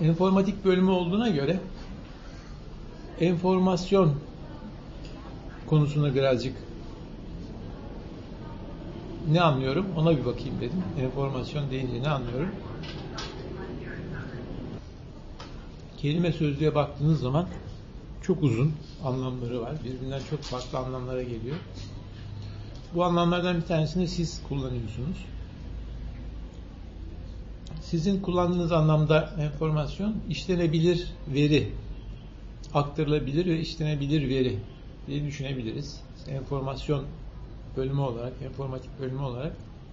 Enformatik bölümü olduğuna göre enformasyon konusuna birazcık ne anlıyorum ona bir bakayım dedim. Enformasyon deyince ne anlıyorum? Kelime sözlüğe baktığınız zaman çok uzun anlamları var. Birbirinden çok farklı anlamlara geliyor. Bu anlamlardan bir tanesini siz kullanıyorsunuz. Sizin kullandığınız anlamda enformasyon işlenebilir veri, aktarılabilir ve işlenebilir veri diye düşünebiliriz. Enformasyon bölümü olarak, informatik bölümü olarak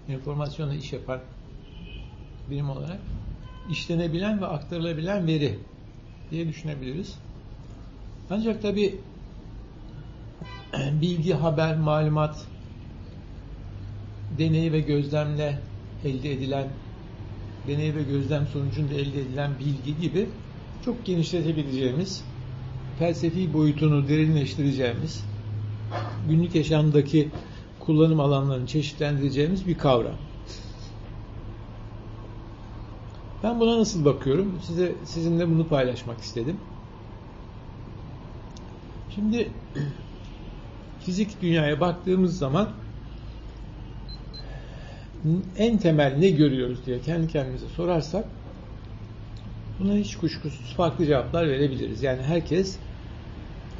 enformasyonla iş yapan birim olarak işlenebilen ve aktarılabilen veri diye düşünebiliriz. Ancak tabi bilgi, haber, malumat, deney ve gözlemle elde edilen deney ve gözlem sonucunda elde edilen bilgi gibi çok genişletebileceğimiz, felsefi boyutunu derinleştireceğimiz, günlük yaşamdaki kullanım alanlarını çeşitlendireceğimiz bir kavram. Ben buna nasıl bakıyorum? Size sizinle bunu paylaşmak istedim. Şimdi fizik dünyaya baktığımız zaman en temel ne görüyoruz diye kendi kendimize sorarsak buna hiç kuşkusuz farklı cevaplar verebiliriz. Yani herkes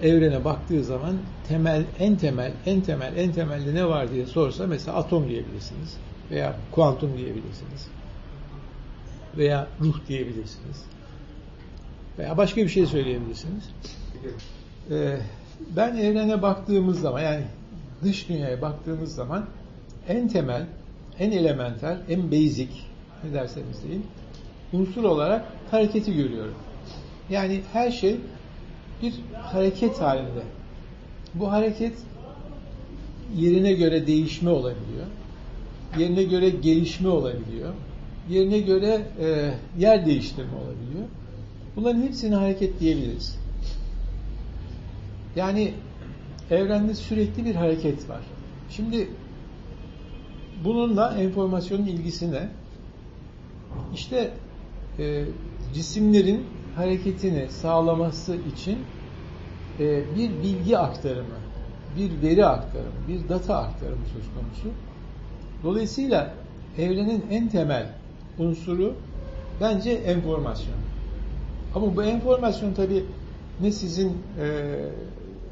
evrene baktığı zaman temel, en temel, en temel, en temelde ne var diye sorsa mesela atom diyebilirsiniz veya kuantum diyebilirsiniz veya ruh diyebilirsiniz veya başka bir şey söyleyebilirsiniz. Ee, ben evrene baktığımız zaman yani dış dünyaya baktığımız zaman en temel en elementer, en basic ne derseniz deyin unsur olarak hareketi görüyorum. Yani her şey bir hareket halinde. Bu hareket yerine göre değişme olabiliyor. Yerine göre gelişme olabiliyor. Yerine göre e, yer değiştirme olabiliyor. Bunların hepsini hareket diyebiliriz. Yani evrende sürekli bir hareket var. Şimdi bununla enformasyonun ilgisine işte e, cisimlerin hareketini sağlaması için e, bir bilgi aktarımı, bir veri aktarımı, bir data aktarımı söz konusu. Dolayısıyla evrenin en temel unsuru bence enformasyon. Ama bu enformasyon tabi ne sizin e,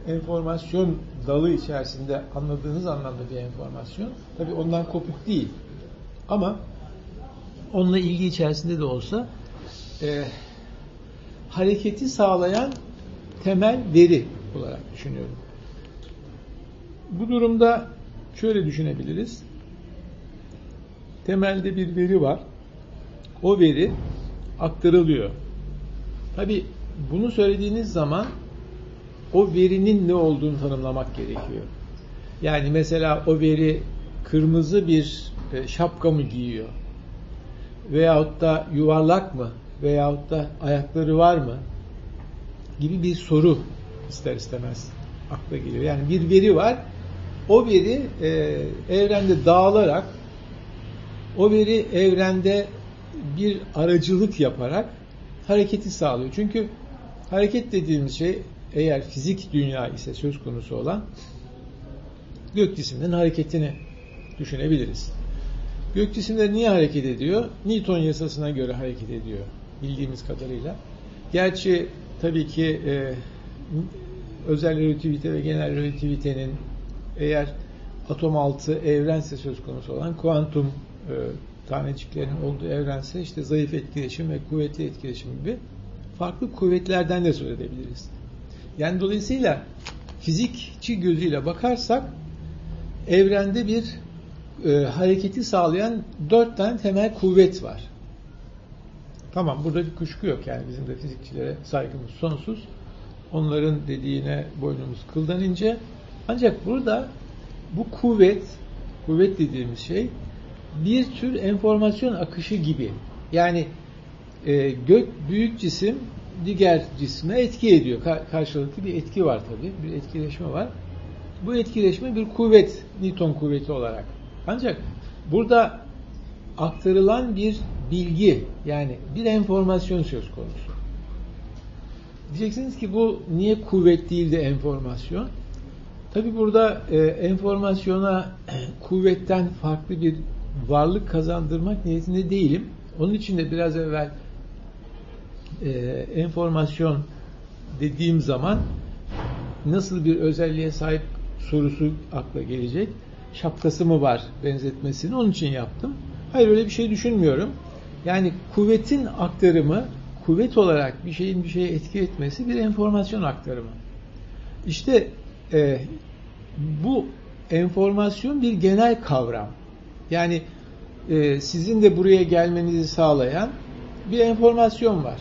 enformasyon dalı içerisinde anladığınız anlamda bir enformasyon. Tabi ondan kopuk değil. Ama onunla ilgi içerisinde de olsa e, hareketi sağlayan temel veri olarak düşünüyorum. Bu durumda şöyle düşünebiliriz. Temelde bir veri var. O veri aktarılıyor. Tabi bunu söylediğiniz zaman o verinin ne olduğunu tanımlamak gerekiyor. Yani mesela o veri kırmızı bir e, şapka mı giyiyor? Veyahut da yuvarlak mı? Veyahut da ayakları var mı? Gibi bir soru ister istemez akla geliyor. Yani bir veri var. O veri e, evrende dağılarak o veri evrende bir aracılık yaparak hareketi sağlıyor. Çünkü hareket dediğimiz şey eğer fizik dünya ise söz konusu olan gök cisimlerin hareketini düşünebiliriz. Gök cisimleri niye hareket ediyor? Newton yasasına göre hareket ediyor bildiğimiz kadarıyla. Gerçi tabii ki e, özel relativite ve genel relativitenin eğer atom altı evrense söz konusu olan kuantum e, taneciklerin olduğu evrense işte zayıf etkileşim ve kuvvetli etkileşim gibi farklı kuvvetlerden de söz edebiliriz. Yani dolayısıyla fizikçi gözüyle bakarsak evrende bir e, hareketi sağlayan dört tane temel kuvvet var. Tamam burada bir kuşku yok yani bizim de fizikçilere saygımız sonsuz. Onların dediğine boynumuz kıldan ince. Ancak burada bu kuvvet, kuvvet dediğimiz şey bir tür enformasyon akışı gibi. Yani e, gök büyük cisim diğer cisme etki ediyor. karşılıklı bir etki var tabi. Bir etkileşme var. Bu etkileşme bir kuvvet, Newton kuvveti olarak. Ancak burada aktarılan bir bilgi yani bir enformasyon söz konusu. Diyeceksiniz ki bu niye kuvvet değil de enformasyon? Tabi burada e, enformasyona kuvvetten farklı bir varlık kazandırmak niyetinde değilim. Onun için de biraz evvel e, enformasyon dediğim zaman nasıl bir özelliğe sahip sorusu akla gelecek. Şapkası mı var benzetmesini onun için yaptım. Hayır öyle bir şey düşünmüyorum. Yani kuvvetin aktarımı, kuvvet olarak bir şeyin bir şeye etki etmesi bir enformasyon aktarımı. İşte e, bu enformasyon bir genel kavram. Yani e, sizin de buraya gelmenizi sağlayan bir enformasyon var.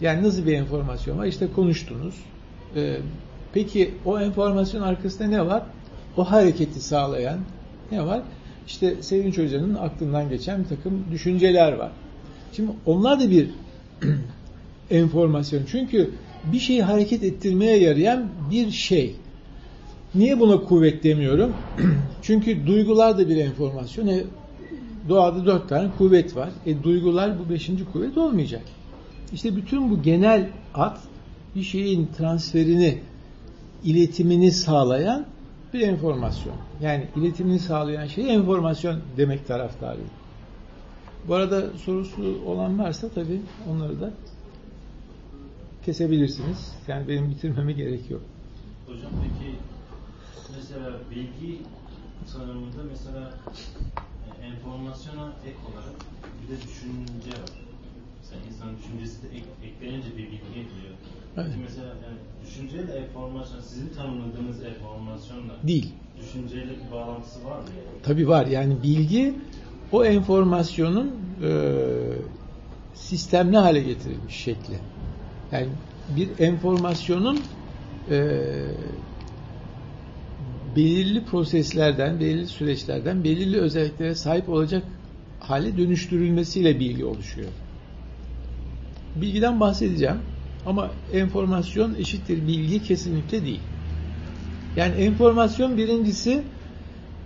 Yani nasıl bir enformasyon var? İşte konuştunuz. E, peki o enformasyon arkasında ne var? O hareketi sağlayan ne var? İşte Sevinç Hoca'nın aklından geçen bir takım düşünceler var. Şimdi onlar da bir enformasyon. Çünkü bir şeyi hareket ettirmeye yarayan bir şey. Niye buna kuvvet demiyorum? Çünkü duygular da bir enformasyon. E, doğada dört tane kuvvet var. E, duygular bu beşinci kuvvet olmayacak. İşte bütün bu genel at bir şeyin transferini, iletimini sağlayan bir enformasyon. Yani iletimini sağlayan şey enformasyon demek taraftarıyım. Bu arada sorusu olan varsa tabii onları da kesebilirsiniz. Yani benim bitirmeme gerek yok. Hocam peki mesela bilgi tanımında mesela e, enformasyona ek olarak bir de düşünce var. Mesela insan düşüncesi de ek, eklenince bir bilgi geliyor. Evet. Mesela yani düşünceyle enformasyon sizin tanımladığınız enformasyonla Değil. düşünceyle bir bağlantısı var mı? Yani? Tabii var. Yani bilgi o enformasyonun e, sistemli hale getirilmiş şekli. Yani bir enformasyonun e, belirli proseslerden, belirli süreçlerden, belirli özelliklere sahip olacak hale dönüştürülmesiyle bilgi oluşuyor. Bilgiden bahsedeceğim ama enformasyon eşittir bilgi kesinlikle değil. Yani enformasyon birincisi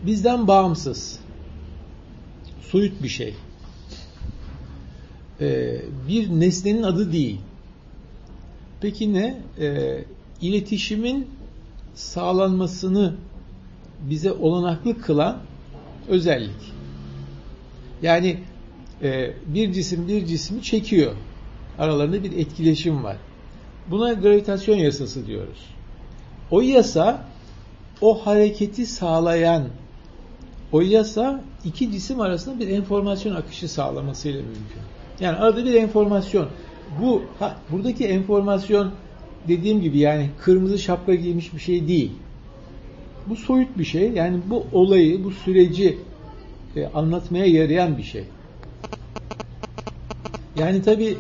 bizden bağımsız. Soyut bir şey. Ee, bir nesnenin adı değil. Peki ne? Ee, iletişimin sağlanmasını bize olanaklı kılan özellik. Yani e, bir cisim bir cismi çekiyor. Aralarında bir etkileşim var. Buna gravitasyon yasası diyoruz. O yasa o hareketi sağlayan o yasa iki cisim arasında bir enformasyon akışı sağlamasıyla mümkün. Yani arada bir enformasyon. Bu ha, buradaki enformasyon dediğim gibi yani kırmızı şapka giymiş bir şey değil. Bu soyut bir şey. Yani bu olayı, bu süreci e, anlatmaya yarayan bir şey. Yani tabi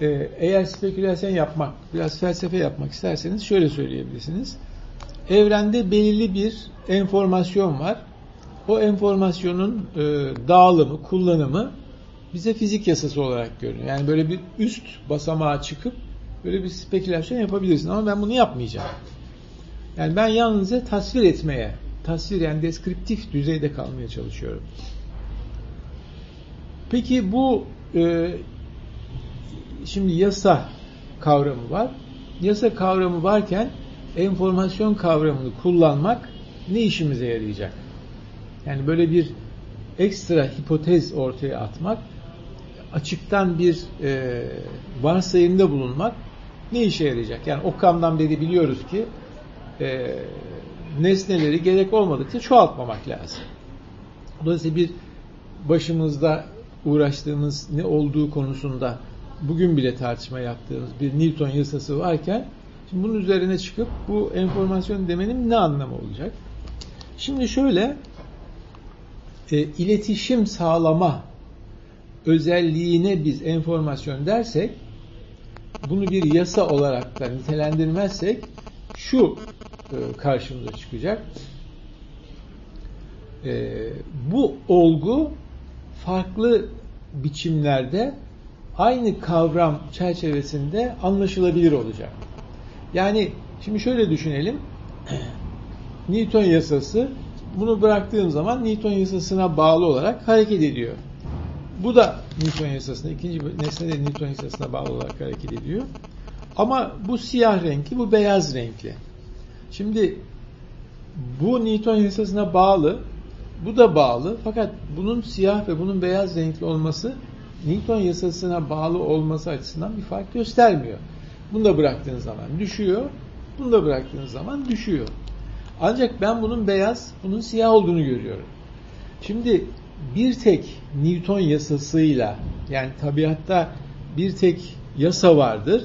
e, eğer spekülasyon yapmak, biraz felsefe yapmak isterseniz şöyle söyleyebilirsiniz. Evrende belirli bir enformasyon var. O enformasyonun e, dağılımı, kullanımı bize fizik yasası olarak görünüyor. Yani böyle bir üst basamağa çıkıp böyle bir spekülasyon yapabilirsin ama ben bunu yapmayacağım. Yani ben yalnızca tasvir etmeye, tasvir yani deskriptif düzeyde kalmaya çalışıyorum. Peki bu e, şimdi yasa kavramı var. Yasa kavramı varken enformasyon kavramını kullanmak ne işimize yarayacak? Yani böyle bir ekstra hipotez ortaya atmak, açıktan bir e, varsayımda bulunmak ne işe yarayacak? Yani Okam'dan beri biliyoruz ki e, nesneleri gerek olmadıkça çoğaltmamak lazım. Dolayısıyla bir başımızda uğraştığımız ne olduğu konusunda bugün bile tartışma yaptığımız bir Newton yasası varken şimdi bunun üzerine çıkıp bu enformasyon demenin ne anlamı olacak? Şimdi şöyle e, iletişim sağlama özelliğine biz enformasyon dersek bunu bir yasa olarak da nitelendirmezsek şu e, karşımıza çıkacak. E, bu olgu farklı biçimlerde aynı kavram çerçevesinde anlaşılabilir olacak. Yani şimdi şöyle düşünelim. Newton yasası bunu bıraktığım zaman Newton yasasına bağlı olarak hareket ediyor. Bu da Newton yasasına, ikinci nesne de Newton yasasına bağlı olarak hareket ediyor. Ama bu siyah renkli, bu beyaz renkli. Şimdi bu Newton yasasına bağlı, bu da bağlı. Fakat bunun siyah ve bunun beyaz renkli olması Newton yasasına bağlı olması açısından bir fark göstermiyor. Bunu da bıraktığınız zaman düşüyor, bunu da bıraktığınız zaman düşüyor. Ancak ben bunun beyaz, bunun siyah olduğunu görüyorum. Şimdi bir tek Newton yasasıyla yani tabiatta bir tek yasa vardır.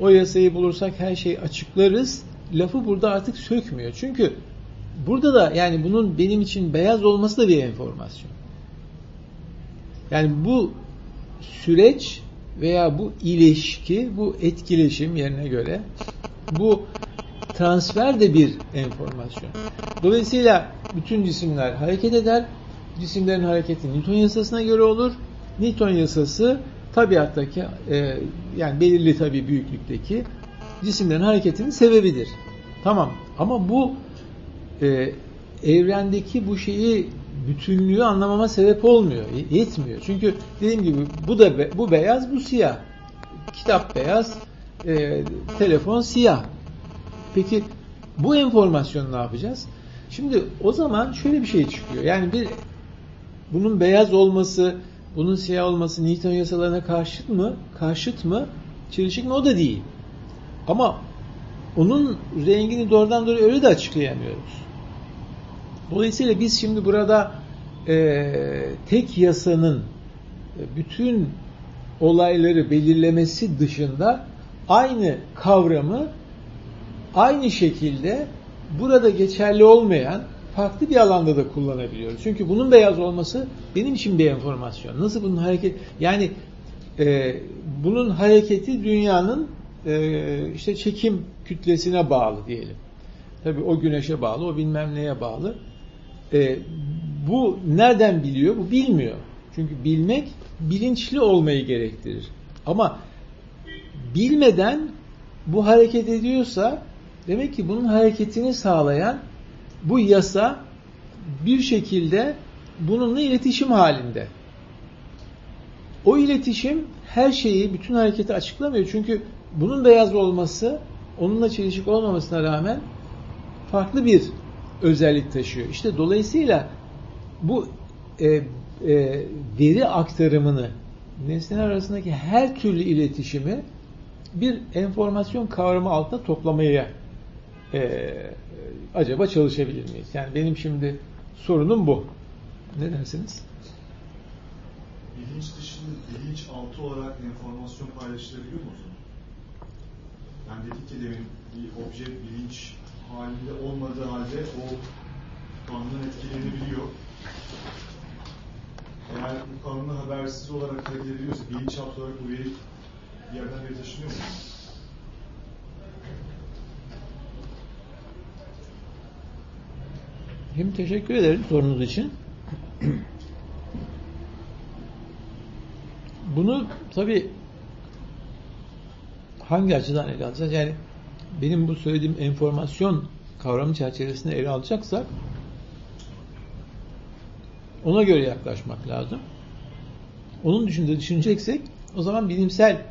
O yasayı bulursak her şeyi açıklarız. Lafı burada artık sökmüyor. Çünkü burada da yani bunun benim için beyaz olması da bir enformasyon. Yani bu süreç veya bu ilişki, bu etkileşim yerine göre bu transfer de bir enformasyon. Dolayısıyla bütün cisimler hareket eder. Cisimlerin hareketi Newton yasasına göre olur. Newton yasası tabiattaki e, yani belirli tabi büyüklükteki cisimlerin hareketinin sebebidir. Tamam ama bu e, evrendeki bu şeyi bütünlüğü anlamama sebep olmuyor, yetmiyor. Çünkü dediğim gibi bu da bu beyaz, bu siyah. Kitap beyaz, e, telefon siyah. Peki bu enformasyonu ne yapacağız? Şimdi o zaman şöyle bir şey çıkıyor. Yani bir bunun beyaz olması, bunun siyah olması Newton yasalarına karşıt mı? Karşıt mı? Çelişik mi? O da değil. Ama onun rengini doğrudan doğruya öyle de açıklayamıyoruz. Dolayısıyla biz şimdi burada e, tek yasanın bütün olayları belirlemesi dışında aynı kavramı aynı şekilde burada geçerli olmayan farklı bir alanda da kullanabiliyoruz. Çünkü bunun beyaz olması benim için bir enformasyon. Nasıl bunun hareket yani e, bunun hareketi dünyanın e, işte çekim kütlesine bağlı diyelim. Tabii o güneşe bağlı, o bilmem neye bağlı. E, bu nereden biliyor? Bu bilmiyor. Çünkü bilmek bilinçli olmayı gerektirir. Ama bilmeden bu hareket ediyorsa demek ki bunun hareketini sağlayan bu yasa bir şekilde bununla iletişim halinde. O iletişim her şeyi, bütün hareketi açıklamıyor. Çünkü bunun beyaz olması, onunla çelişik olmamasına rağmen farklı bir özellik taşıyor. İşte dolayısıyla bu e, e, veri aktarımını nesneler arasındaki her türlü iletişimi bir enformasyon kavramı altında toplamaya e, acaba çalışabilir miyiz? Yani benim şimdi sorunum bu. Ne dersiniz? Bilinç dışında bilinç altı olarak enformasyon paylaşılabiliyor mu o zaman? Yani dedik ki demin bir obje bilinç halinde olmadığı halde o kanundan etkilenebiliyor. Eğer bu kanundan habersiz olarak hareket ediliyorsa bilinçaltı olarak bu veri bir yerden beri taşınıyor mu? Hem teşekkür ederim sorunuz için. Bunu tabi hangi açıdan ele alacağız? Yani benim bu söylediğim enformasyon kavramı çerçevesinde ele alacaksak ona göre yaklaşmak lazım. Onun dışında düşüneceksek o zaman bilimsel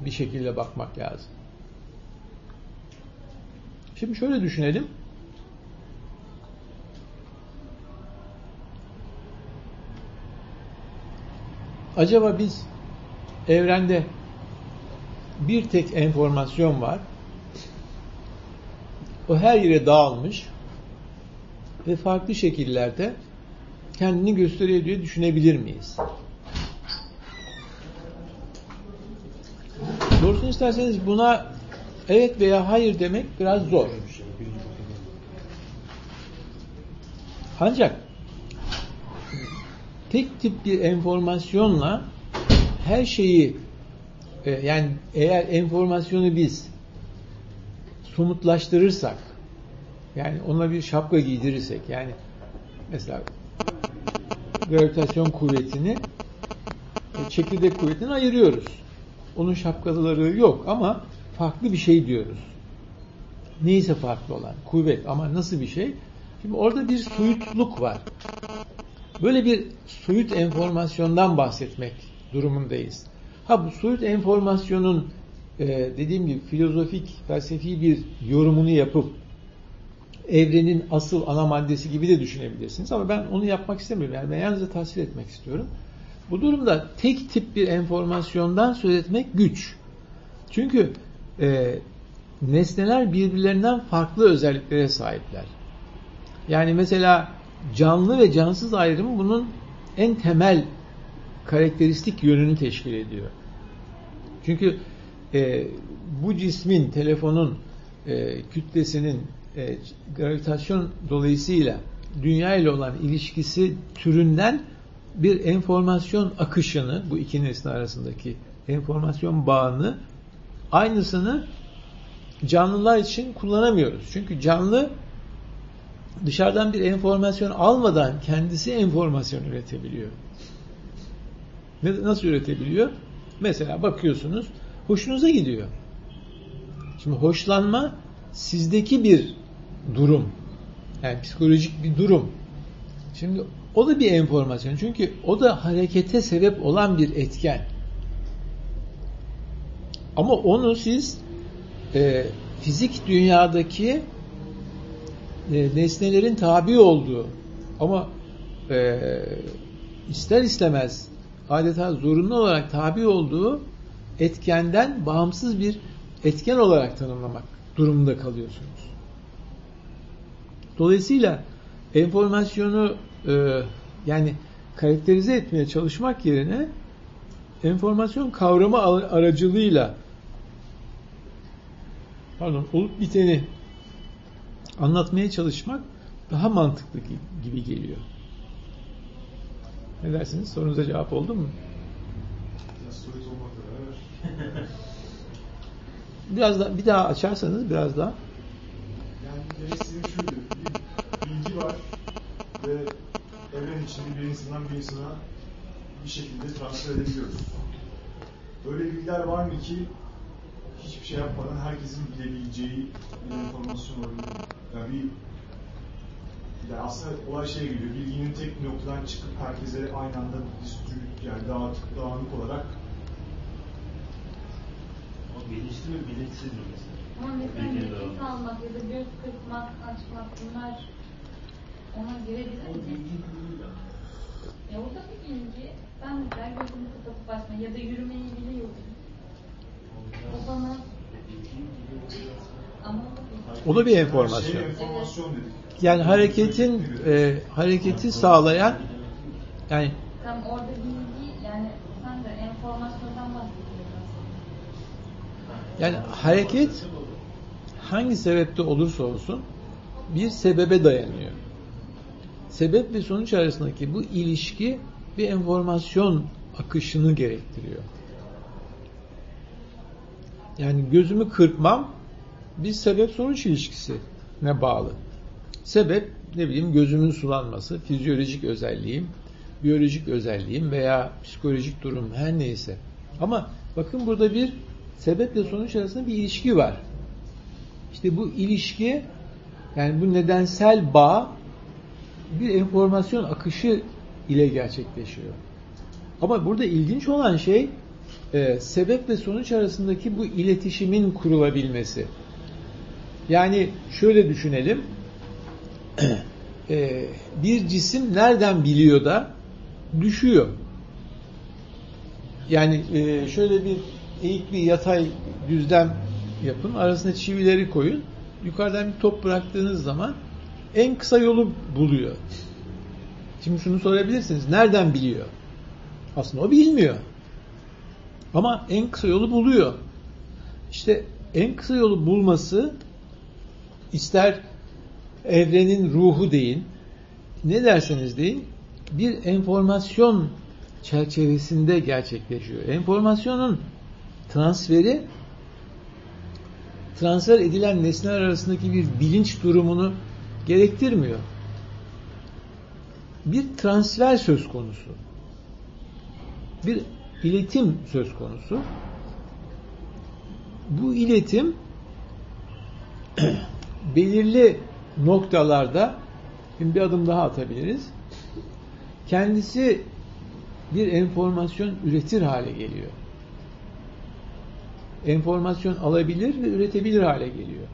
bir şekilde bakmak lazım. Şimdi şöyle düşünelim. Acaba biz evrende bir tek enformasyon var. O her yere dağılmış ve farklı şekillerde kendini gösteriyor diye düşünebilir miyiz? Doğrusunu isterseniz buna evet veya hayır demek biraz zor. Ancak tek tip bir enformasyonla her şeyi e, yani eğer enformasyonu biz somutlaştırırsak yani ona bir şapka giydirirsek yani mesela gravitasyon kuvvetini e, çekirdek kuvvetini ayırıyoruz. Onun şapkaları yok ama farklı bir şey diyoruz. Neyse farklı olan kuvvet ama nasıl bir şey? Şimdi orada bir soyutluk var. Böyle bir soyut enformasyondan bahsetmek durumundayız. Ha bu soyut enformasyonun e, dediğim gibi filozofik, felsefi bir yorumunu yapıp evrenin asıl ana maddesi gibi de düşünebilirsiniz. Ama ben onu yapmak istemiyorum. Yani ben yalnızca tahsil etmek istiyorum. Bu durumda tek tip bir enformasyondan söz etmek güç. Çünkü e, nesneler birbirlerinden farklı özelliklere sahipler. Yani mesela canlı ve cansız ayrımı bunun en temel karakteristik yönünü teşkil ediyor. Çünkü e, bu cismin, telefonun e, kütlesinin e, gravitasyon dolayısıyla dünya ile olan ilişkisi türünden bir enformasyon akışını, bu iki nesne arasındaki enformasyon bağını aynısını canlılar için kullanamıyoruz. Çünkü canlı dışarıdan bir enformasyon almadan kendisi enformasyon üretebiliyor. Nasıl üretebiliyor? Mesela bakıyorsunuz, hoşunuza gidiyor. Şimdi hoşlanma sizdeki bir durum. Yani psikolojik bir durum. Şimdi o da bir enformasyon. Çünkü o da harekete sebep olan bir etken. Ama onu siz e, fizik dünyadaki e, nesnelerin tabi olduğu ama e, ister istemez adeta zorunlu olarak tabi olduğu etkenden bağımsız bir etken olarak tanımlamak durumunda kalıyorsunuz. Dolayısıyla enformasyonu e, yani karakterize etmeye çalışmak yerine enformasyon kavramı aracılığıyla pardon olup biteni anlatmaya çalışmak daha mantıklı gibi geliyor. Ne dersiniz? Sorunuza cevap oldu mu? Biraz daha bir daha açarsanız biraz daha. Yani demek istediğim şuydu. Bir bilgi var ve evren içinde bir insandan bir insana bir şekilde transfer edebiliyoruz. Öyle bilgiler var mı ki hiçbir şey yapmadan herkesin bilebileceği bir enformasyon olabilir. Yani bir yani aslında olay şey geliyor. Bilginin tek bir noktadan çıkıp herkese aynı anda distribüt yani dağıtık, dağınık olarak bilinçli mi bilinçsiz mi mesela? Ama mesela nefes almak ya da göz kırpmak, açmak bunlar ona girebilir mi? O bilgi değil E o da bir bilgi. Ben mesela gözümü kapatıp açma ya da yürümeyi biliyorum. O bana o da bir enformasyon. Şey, enformasyon dedik. Yani hareketin e, hareketi sağlayan yani tam orada bilgi yani sen de enformasyondan bahsediyorsun Yani hareket hangi sebepte olursa olsun bir sebebe dayanıyor. Sebep ve sonuç arasındaki bu ilişki bir enformasyon akışını gerektiriyor. Yani gözümü kırpmam bir sebep sonuç ilişkisine bağlı. Sebep ne bileyim gözümün sulanması, fizyolojik özelliğim, biyolojik özelliğim veya psikolojik durum her neyse. Ama bakın burada bir sebeple sonuç arasında bir ilişki var. İşte bu ilişki yani bu nedensel bağ bir enformasyon akışı ile gerçekleşiyor. Ama burada ilginç olan şey e, sebep ve sonuç arasındaki bu iletişimin kurulabilmesi. Yani şöyle düşünelim. e, bir cisim nereden biliyor da düşüyor? Yani e, şöyle bir eğik bir yatay düzlem yapın. Arasına çivileri koyun. Yukarıdan bir top bıraktığınız zaman en kısa yolu buluyor. Şimdi şunu sorabilirsiniz. Nereden biliyor? Aslında o bilmiyor. Ama en kısa yolu buluyor. İşte en kısa yolu bulması ister evrenin ruhu deyin, ne derseniz deyin, bir enformasyon çerçevesinde gerçekleşiyor. Enformasyonun transferi transfer edilen nesneler arasındaki bir bilinç durumunu gerektirmiyor. Bir transfer söz konusu. Bir iletim söz konusu. Bu iletim belirli noktalarda şimdi bir adım daha atabiliriz. kendisi bir enformasyon üretir hale geliyor. Enformasyon alabilir ve üretebilir hale geliyor.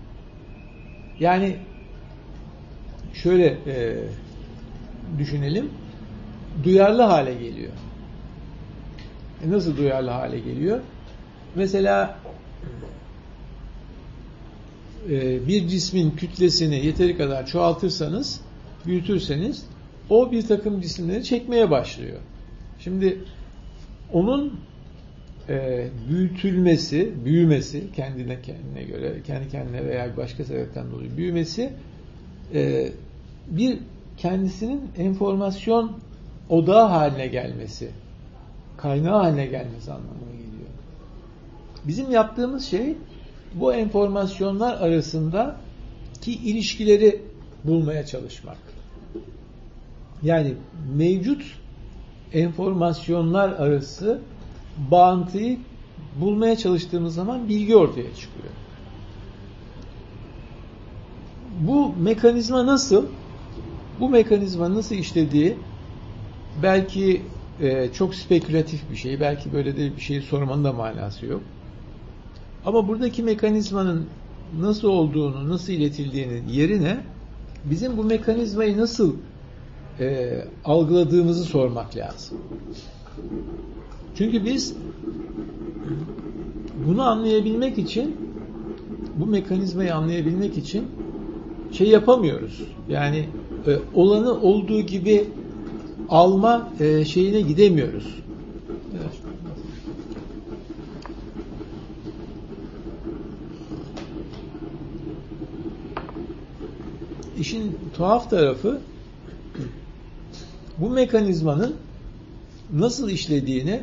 Yani şöyle e, düşünelim. Duyarlı hale geliyor. E nasıl duyarlı hale geliyor? Mesela e, bir cismin kütlesini yeteri kadar çoğaltırsanız, büyütürseniz o bir takım cisimleri çekmeye başlıyor. Şimdi onun e, büyütülmesi, büyümesi kendine kendine göre, kendi kendine veya başka sebepten dolayı büyümesi e, bir kendisinin enformasyon odağı haline gelmesi, kaynağı haline gelmesi anlamına geliyor. Bizim yaptığımız şey bu enformasyonlar arasında ki ilişkileri bulmaya çalışmak. Yani mevcut enformasyonlar arası bağıntıyı bulmaya çalıştığımız zaman bilgi ortaya çıkıyor. Bu mekanizma nasıl? Bu mekanizma nasıl işlediği belki e, çok spekülatif bir şey, belki böyle de bir şey sormanın da manası yok. Ama buradaki mekanizmanın nasıl olduğunu, nasıl iletildiğinin yerine bizim bu mekanizmayı nasıl e, algıladığımızı sormak lazım. Çünkü biz bunu anlayabilmek için bu mekanizmayı anlayabilmek için şey yapamıyoruz. Yani e, olanı olduğu gibi alma e, şeyine gidemiyoruz. Evet. İşin tuhaf tarafı bu mekanizmanın nasıl işlediğini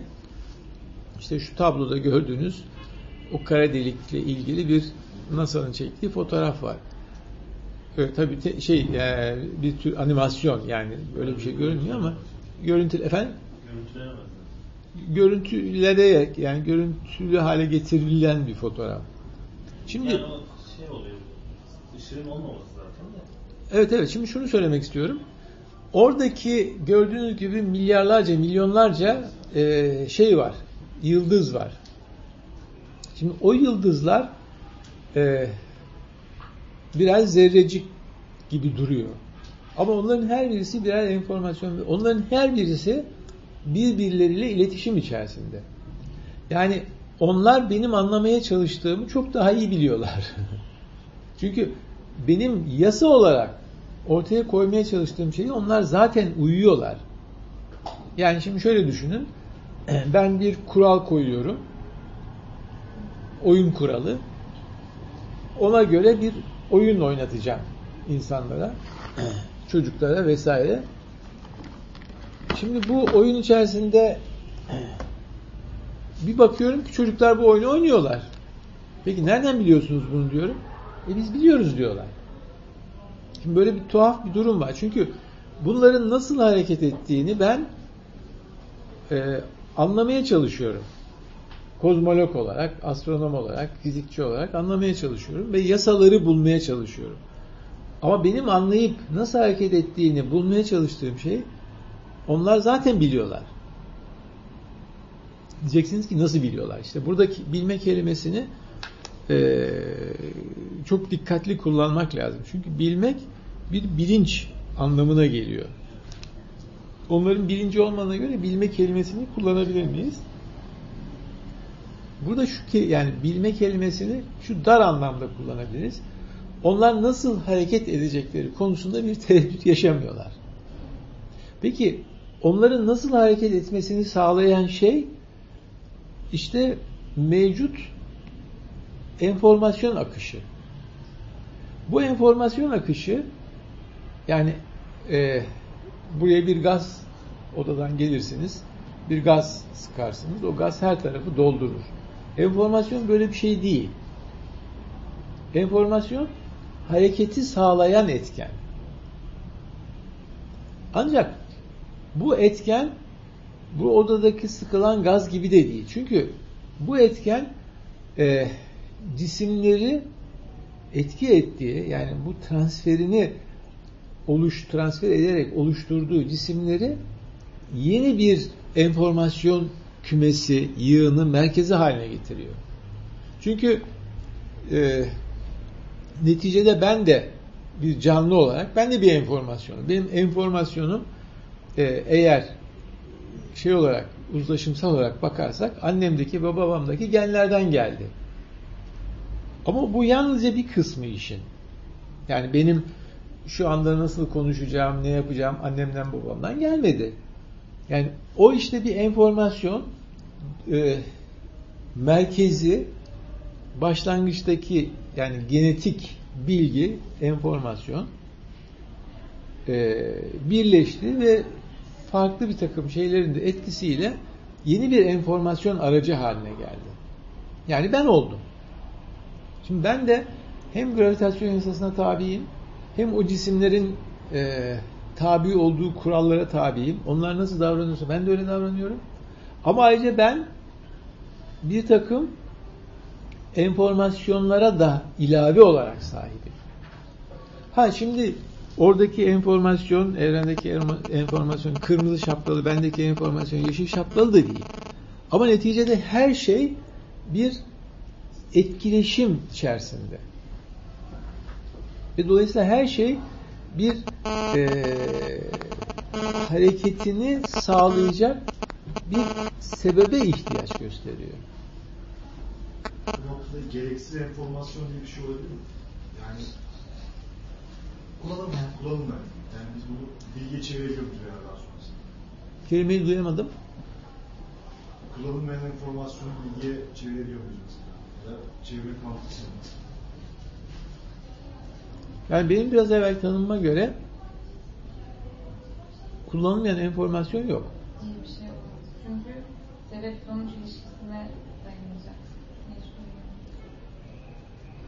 işte şu tabloda gördüğünüz o kara delikle ilgili bir NASA'nın çektiği fotoğraf var. Evet, tabii te, şey e, bir tür animasyon yani böyle bir şey görünmüyor ama görüntü efendim görüntülere yani görüntülü hale getirilen bir fotoğraf. Şimdi yani şey oluyor. Işığın olmaması zaten de. Evet evet şimdi şunu söylemek istiyorum. Oradaki gördüğünüz gibi milyarlarca, milyonlarca e, şey var, yıldız var. Şimdi o yıldızlar e, birer zerrecik gibi duruyor. Ama onların her birisi birer enformasyon. Onların her birisi birbirleriyle iletişim içerisinde. Yani onlar benim anlamaya çalıştığımı çok daha iyi biliyorlar. Çünkü benim yasa olarak ortaya koymaya çalıştığım şeyi onlar zaten uyuyorlar. Yani şimdi şöyle düşünün. Ben bir kural koyuyorum. Oyun kuralı. Ona göre bir oyun oynatacağım insanlara, çocuklara vesaire. Şimdi bu oyun içerisinde bir bakıyorum ki çocuklar bu oyunu oynuyorlar. Peki nereden biliyorsunuz bunu diyorum. E biz biliyoruz diyorlar. Şimdi böyle bir tuhaf bir durum var. Çünkü bunların nasıl hareket ettiğini ben e, anlamaya çalışıyorum. Kozmolog olarak, astronom olarak, fizikçi olarak anlamaya çalışıyorum ve yasaları bulmaya çalışıyorum. Ama benim anlayıp nasıl hareket ettiğini bulmaya çalıştığım şey onlar zaten biliyorlar. Diyeceksiniz ki nasıl biliyorlar? İşte buradaki bilme kelimesini e, çok dikkatli kullanmak lazım. Çünkü bilmek bir bilinç anlamına geliyor. Onların bilinci olmadığına göre bilme kelimesini kullanabilir miyiz? Burada şu ki yani bilme kelimesini şu dar anlamda kullanabiliriz. Onlar nasıl hareket edecekleri konusunda bir tereddüt yaşamıyorlar. Peki onların nasıl hareket etmesini sağlayan şey işte mevcut enformasyon akışı. Bu enformasyon akışı yani e, buraya bir gaz odadan gelirsiniz, bir gaz sıkarsınız, o gaz her tarafı doldurur. Enformasyon böyle bir şey değil. Enformasyon hareketi sağlayan etken. Ancak bu etken bu odadaki sıkılan gaz gibi de değil. Çünkü bu etken e, cisimleri etki ettiği yani bu transferini oluş transfer ederek oluşturduğu cisimleri yeni bir enformasyon kümesi, yığını merkezi haline getiriyor. Çünkü e, neticede ben de bir canlı olarak ben de bir enformasyonum. Benim enformasyonum e, eğer şey olarak uzlaşımsal olarak bakarsak annemdeki ve babamdaki genlerden geldi. Ama bu yalnızca bir kısmı işin. Yani benim şu anda nasıl konuşacağım, ne yapacağım annemden babamdan gelmedi. Yani o işte bir enformasyon e, merkezi başlangıçtaki yani genetik bilgi, enformasyon e, birleşti ve farklı bir takım şeylerin de etkisiyle yeni bir enformasyon aracı haline geldi. Yani ben oldum. Şimdi ben de hem gravitasyon yasasına tabiyim, hem o cisimlerin e, tabi olduğu kurallara tabiyim. Onlar nasıl davranıyorsa ben de öyle davranıyorum. Ama ayrıca ben bir takım enformasyonlara da ilave olarak sahibim. Ha şimdi oradaki enformasyon, evrendeki enformasyon kırmızı şapkalı, bendeki enformasyon yeşil şapkalı da değil. Ama neticede her şey bir etkileşim içerisinde. Ve dolayısıyla her şey bir e, hareketini sağlayacak bir sebebe ihtiyaç gösteriyor. Bu noktada gereksiz enformasyon diye bir şey olabilir mi? Yani kullanılmayan, kullanılmayan. Yani biz bunu bilgiye çevirebiliyoruz veya daha sonrasında. Kelimeyi duyamadım. Kullanılmayan enformasyonu bilgiye çevirebiliyor muyuz mesela? Ya da çevirmek mantıksız mı? Yani benim biraz evvel tanımıma göre kullanılmayan enformasyon yok. diye bir şey yok. Çünkü sebep sonuç ilişkisine dayanacak.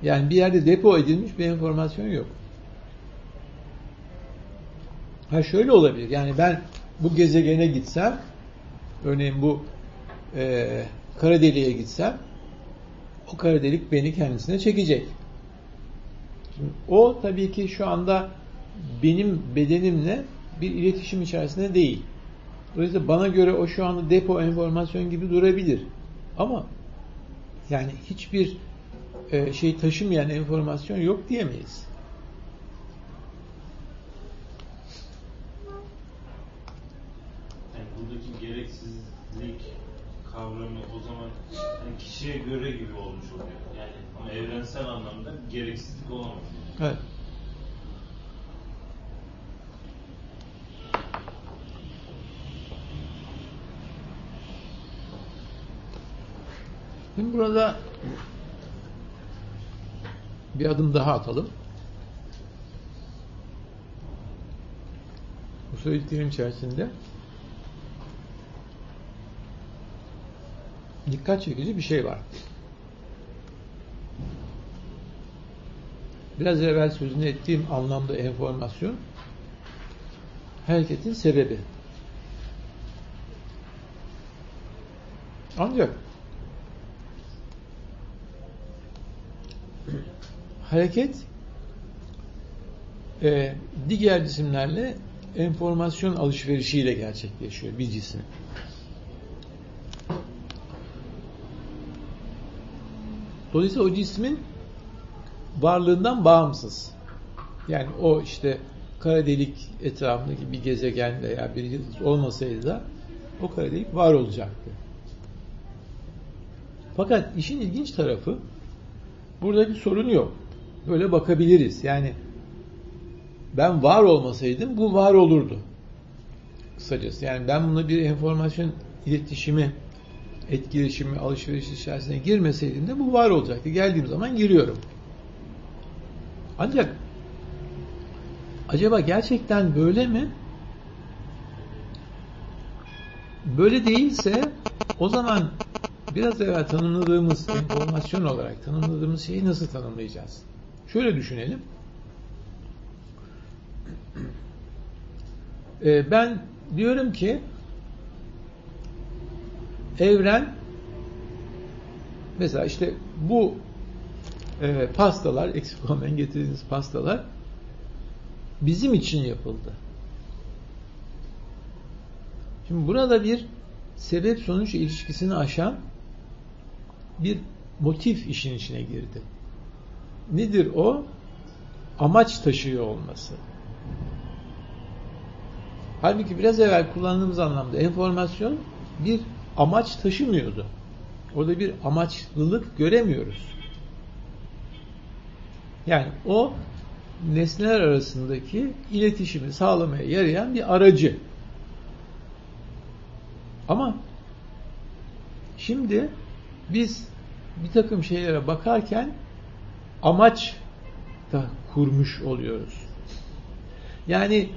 Yani bir yerde depo edilmiş bir enformasyon yok. Ha şöyle olabilir. Yani ben bu gezegene gitsem, örneğin bu e, kara deliğe gitsem, o kara delik beni kendisine çekecek. Şimdi o tabii ki şu anda benim bedenimle bir iletişim içerisinde değil. Dolayısıyla bana göre o şu anda depo enformasyon gibi durabilir. Ama yani hiçbir e, şey taşımayan enformasyon yok diyemeyiz. Yani buradaki gereksizlik kavramı o zaman yani kişiye göre gibi olmuş oluyor. Ama evrensel anlamda gereksizlik olamaz. Evet. Şimdi burada bir adım daha atalım. Bu söylediklerim içerisinde dikkat çekici bir şey var. Biraz evvel sözünü ettiğim anlamda enformasyon hareketin sebebi. Ancak hareket e, diğer cisimlerle enformasyon alışverişiyle gerçekleşiyor bir cisim. Dolayısıyla o cismin varlığından bağımsız. Yani o işte kara delik etrafındaki bir gezegen veya bir yıldız olmasaydı da o kara delik var olacaktı. Fakat işin ilginç tarafı burada bir sorun yok. Böyle bakabiliriz. Yani ben var olmasaydım bu var olurdu. Kısacası yani ben buna bir enformasyon iletişimi, etkileşimi, alışveriş içerisine girmeseydim de bu var olacaktı. Geldiğim zaman giriyorum. Ancak acaba gerçekten böyle mi? Böyle değilse o zaman biraz evvel tanımladığımız enformasyon olarak tanımladığımız şeyi nasıl tanımlayacağız? Şöyle düşünelim. Ee, ben diyorum ki evren mesela işte bu e, pastalar, eksik olmayan getirdiğiniz pastalar bizim için yapıldı. Şimdi burada bir sebep sonuç ilişkisini aşan bir motif işin içine girdi. Nedir o? Amaç taşıyor olması. Halbuki biraz evvel kullandığımız anlamda enformasyon bir amaç taşımıyordu. Orada bir amaçlılık göremiyoruz. Yani o nesneler arasındaki iletişimi sağlamaya yarayan bir aracı. Ama şimdi biz bir takım şeylere bakarken amaç da kurmuş oluyoruz. Yani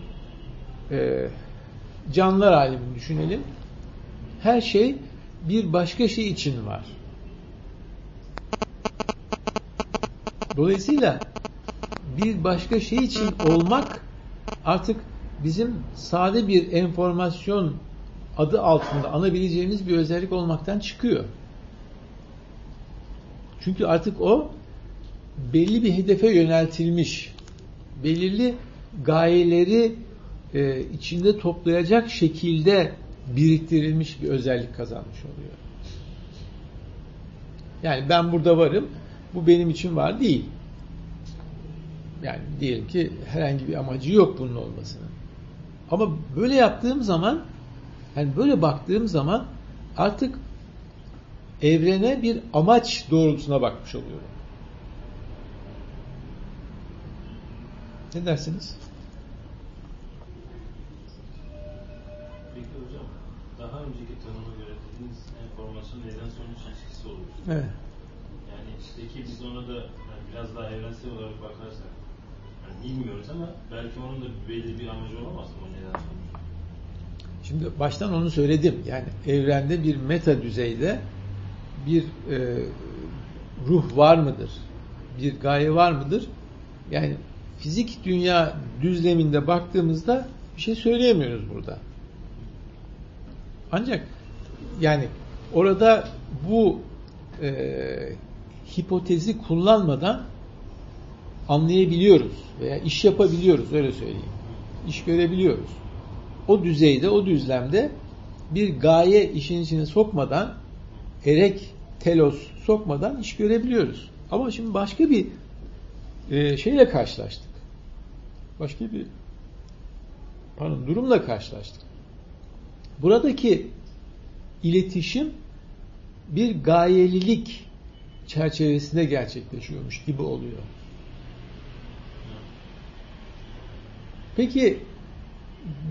e, canlılar alemini düşünelim. Her şey bir başka şey için var. Dolayısıyla bir başka şey için olmak artık bizim sade bir enformasyon adı altında anabileceğimiz bir özellik olmaktan çıkıyor. Çünkü artık o belli bir hedefe yöneltilmiş, belirli gayeleri e, içinde toplayacak şekilde biriktirilmiş bir özellik kazanmış oluyor. Yani ben burada varım, bu benim için var değil. Yani diyelim ki herhangi bir amacı yok bunun olmasının. Ama böyle yaptığım zaman yani böyle baktığım zaman artık evrene bir amaç doğrultusuna bakmış oluyorum. Ne dersiniz? Peki hocam, daha önceki tanıma göre dediğiniz enformasyon neden sonuç ilişkisi olur. Evet. Peki biz ona da yani biraz daha evrensel olarak bakarsak yani bilmiyoruz ama belki onun da belli bir amacı olamaz mı neden? Şimdi baştan onu söyledim. Yani evrende bir meta düzeyde bir e, ruh var mıdır? Bir gaye var mıdır? Yani fizik dünya düzleminde baktığımızda bir şey söyleyemiyoruz burada. Ancak yani orada bu e, hipotezi kullanmadan anlayabiliyoruz veya iş yapabiliyoruz öyle söyleyeyim. İş görebiliyoruz. O düzeyde, o düzlemde bir gaye işin içine sokmadan erek, telos sokmadan iş görebiliyoruz. Ama şimdi başka bir e, şeyle karşılaştık. Başka bir pardon, durumla karşılaştık. Buradaki iletişim bir gayelilik çerçevesinde gerçekleşiyormuş gibi oluyor. Peki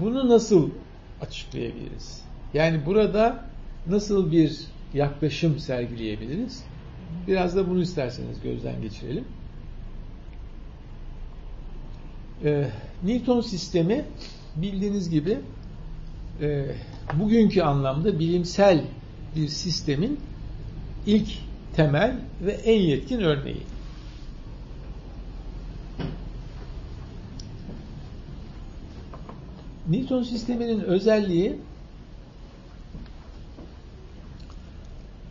bunu nasıl açıklayabiliriz? Yani burada nasıl bir yaklaşım sergileyebiliriz? Biraz da bunu isterseniz gözden geçirelim. Ee, Newton sistemi bildiğiniz gibi e, bugünkü anlamda bilimsel bir sistemin ilk temel ve en yetkin örneği. Newton sisteminin özelliği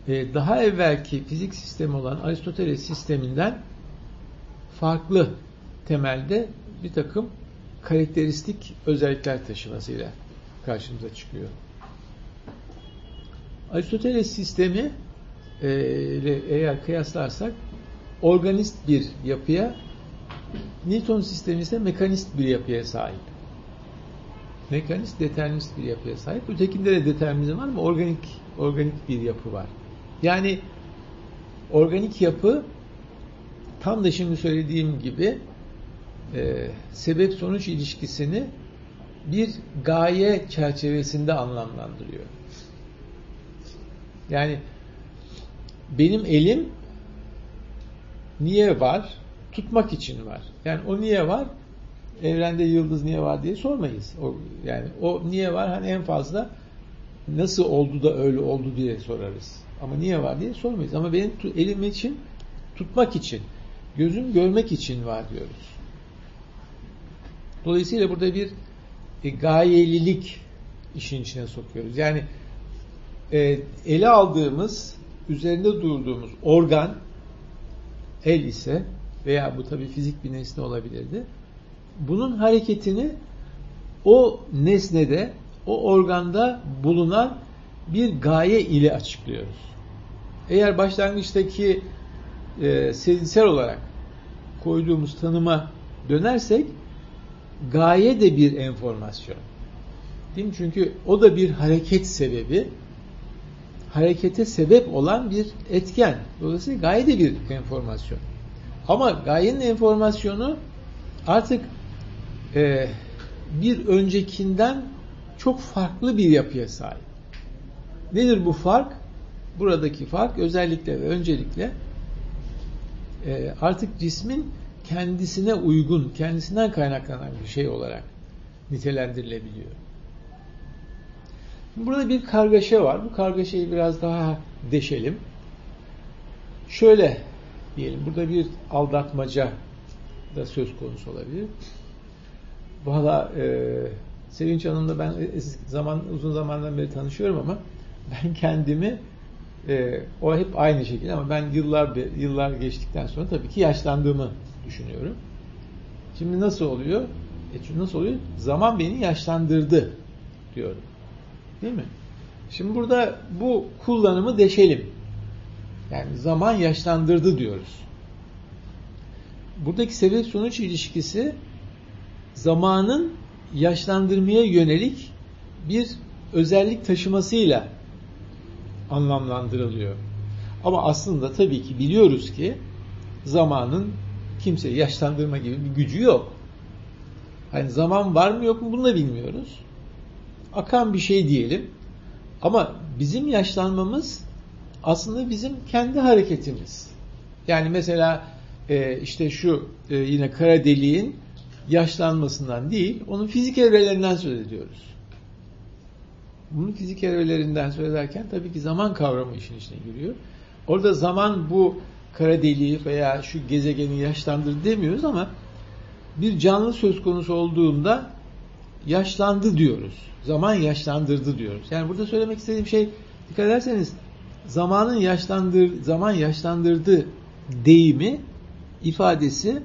e, daha evvelki fizik sistemi olan Aristoteles sisteminden farklı temelde bir takım karakteristik özellikler taşımasıyla karşımıza çıkıyor. Aristoteles sistemi ile eğer kıyaslarsak organist bir yapıya Newton sistemi ise mekanist bir yapıya sahip. Mekanist, determinist bir yapıya sahip. Ötekinde de determinizm var ama organik organik bir yapı var. Yani organik yapı tam da şimdi söylediğim gibi e, sebep sonuç ilişkisini bir gaye çerçevesinde anlamlandırıyor. Yani benim elim niye var? Tutmak için var. Yani o niye var? Evrende yıldız niye var diye sormayız. O, yani o niye var? Hani en fazla nasıl oldu da öyle oldu diye sorarız. Ama niye var diye sormayız. Ama benim elim için tutmak için, gözüm görmek için var diyoruz. Dolayısıyla burada bir e, gayelilik işin içine sokuyoruz. Yani e, ele aldığımız, üzerinde durduğumuz organ el ise veya bu tabii fizik bir nesne olabilirdi. Bunun hareketini o nesnede, o organda bulunan bir gaye ile açıklıyoruz. Eğer başlangıçtaki e, sezgisel olarak koyduğumuz tanıma dönersek gaye de bir enformasyon. Değil mi? Çünkü o da bir hareket sebebi. Harekete sebep olan bir etken. Dolayısıyla gaye de bir enformasyon. Ama gayenin enformasyonu artık e, bir öncekinden çok farklı bir yapıya sahip. Nedir bu fark? Buradaki fark özellikle ve öncelikle e, artık cismin kendisine uygun, kendisinden kaynaklanan bir şey olarak nitelendirilebiliyor. Burada bir kargaşa var. Bu kargaşayı biraz daha deşelim. Şöyle diyelim, burada bir aldatmaca da söz konusu olabilir. Valla e, Sevinç Hanım'la ben zaman uzun zamandan beri tanışıyorum ama ben kendimi e, o hep aynı şekilde ama ben yıllar yıllar geçtikten sonra tabii ki yaşlandığımı düşünüyorum. Şimdi nasıl oluyor? E çünkü nasıl oluyor? Zaman beni yaşlandırdı diyorum. Değil mi? Şimdi burada bu kullanımı deşelim. Yani zaman yaşlandırdı diyoruz. Buradaki sebep sonuç ilişkisi zamanın yaşlandırmaya yönelik bir özellik taşımasıyla anlamlandırılıyor. Ama aslında tabii ki biliyoruz ki zamanın kimseyi yaşlandırma gibi bir gücü yok. Hani zaman var mı yok mu bunu da bilmiyoruz. Akan bir şey diyelim. Ama bizim yaşlanmamız aslında bizim kendi hareketimiz. Yani mesela e, işte şu e, yine kara deliğin yaşlanmasından değil, onun fizik evrelerinden söz ediyoruz. Bunun fizik evrelerinden söz ederken tabii ki zaman kavramı işin içine giriyor. Orada zaman bu kara deliği veya şu gezegeni yaşlandırdı demiyoruz ama bir canlı söz konusu olduğunda yaşlandı diyoruz. Zaman yaşlandırdı diyoruz. Yani burada söylemek istediğim şey dikkat ederseniz zamanın yaşlandır zaman yaşlandırdı deyimi ifadesi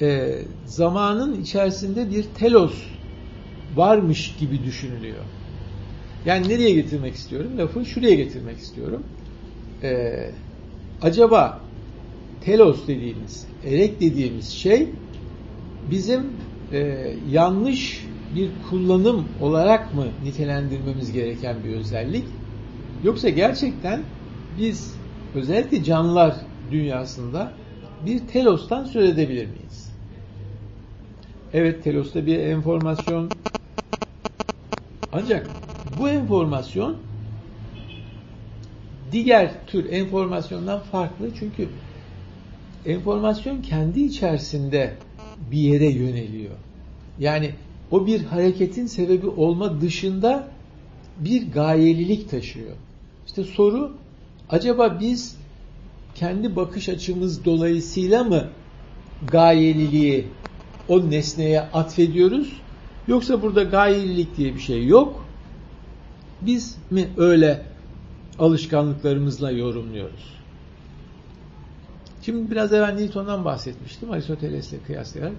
e, zamanın içerisinde bir telos varmış gibi düşünülüyor. Yani nereye getirmek istiyorum? Lafı şuraya getirmek istiyorum. E, acaba telos dediğimiz, erek dediğimiz şey bizim e, yanlış bir kullanım olarak mı nitelendirmemiz gereken bir özellik? Yoksa gerçekten biz özellikle canlılar dünyasında bir telostan söz edebilir miyiz? Evet telosta bir enformasyon ancak bu enformasyon diğer tür enformasyondan farklı çünkü enformasyon kendi içerisinde bir yere yöneliyor. Yani o bir hareketin sebebi olma dışında bir gayelilik taşıyor. İşte soru acaba biz kendi bakış açımız dolayısıyla mı gayeliliği o nesneye atfediyoruz? Yoksa burada gayelilik diye bir şey yok. Biz mi öyle alışkanlıklarımızla yorumluyoruz? Şimdi biraz evvel Newton'dan bahsetmiştim Aristoteles'le kıyaslayarak.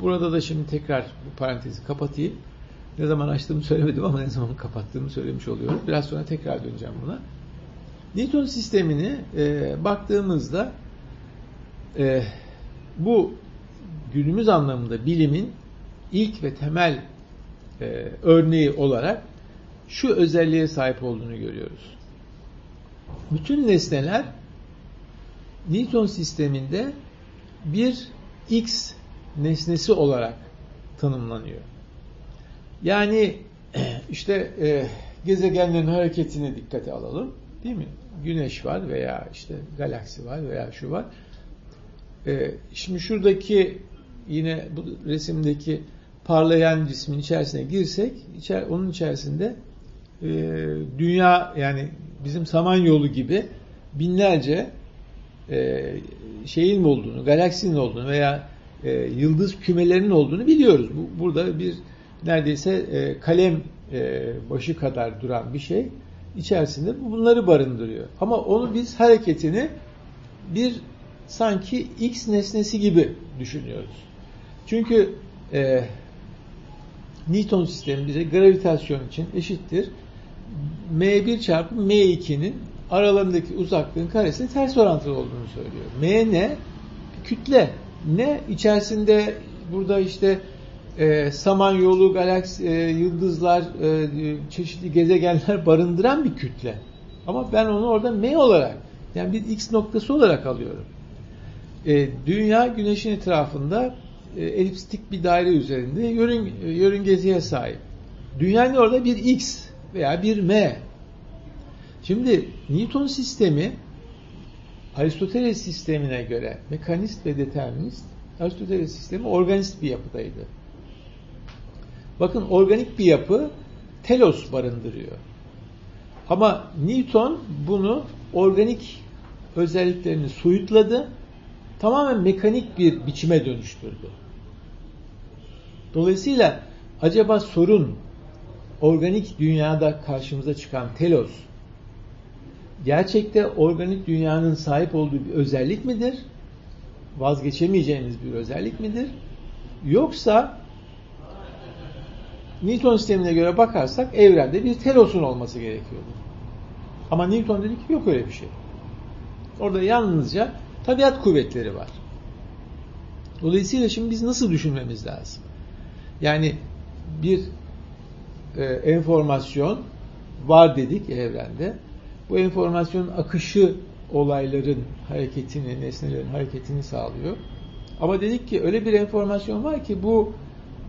Burada da şimdi tekrar bu parantezi kapatayım. Ne zaman açtığımı söylemedim ama ne zaman kapattığımı söylemiş oluyorum. Biraz sonra tekrar döneceğim buna. Newton sistemini e, baktığımızda e, bu günümüz anlamında bilimin ilk ve temel e, örneği olarak şu özelliğe sahip olduğunu görüyoruz. Bütün nesneler Newton sisteminde bir X nesnesi olarak tanımlanıyor. Yani işte e, gezegenlerin hareketine dikkate alalım. Değil mi? Güneş var veya işte galaksi var veya şu var. E, şimdi şuradaki yine bu resimdeki parlayan cismin içerisine girsek içer, onun içerisinde e, dünya yani bizim Samanyolu gibi binlerce e, şeyin olduğunu, galaksinin olduğunu veya e, yıldız kümelerinin olduğunu biliyoruz. Bu, burada bir neredeyse e, kalem e, başı kadar duran bir şey içerisinde bunları barındırıyor. Ama onu biz hareketini bir sanki X nesnesi gibi düşünüyoruz. Çünkü e, Newton sistemi bize gravitasyon için eşittir. M1 çarpı M2'nin aralarındaki uzaklığın karesine ters orantılı olduğunu söylüyor. M ne? Kütle. Ne? içerisinde burada işte e, samanyolu, galaksi, e, yıldızlar, e, çeşitli gezegenler barındıran bir kütle. Ama ben onu orada M olarak, yani bir X noktası olarak alıyorum. E, dünya güneşin etrafında e, elipstik bir daire üzerinde yörün, e, yörüngesiye sahip. Dünyanın orada bir X veya bir M. Şimdi Newton sistemi Aristoteles sistemine göre mekanist ve determinist Aristoteles sistemi organist bir yapıdaydı. Bakın organik bir yapı telos barındırıyor. Ama Newton bunu organik özelliklerini soyutladı, tamamen mekanik bir biçime dönüştürdü. Dolayısıyla acaba sorun organik dünyada karşımıza çıkan telos gerçekte organik dünyanın sahip olduğu bir özellik midir? Vazgeçemeyeceğimiz bir özellik midir? Yoksa Newton sistemine göre bakarsak evrende bir telosun olması gerekiyordu. Ama Newton dedi ki yok öyle bir şey. Orada yalnızca tabiat kuvvetleri var. Dolayısıyla şimdi biz nasıl düşünmemiz lazım? Yani bir e, enformasyon var dedik evrende. Bu enformasyonun akışı olayların hareketini, nesnelerin hareketini sağlıyor. Ama dedik ki öyle bir enformasyon var ki bu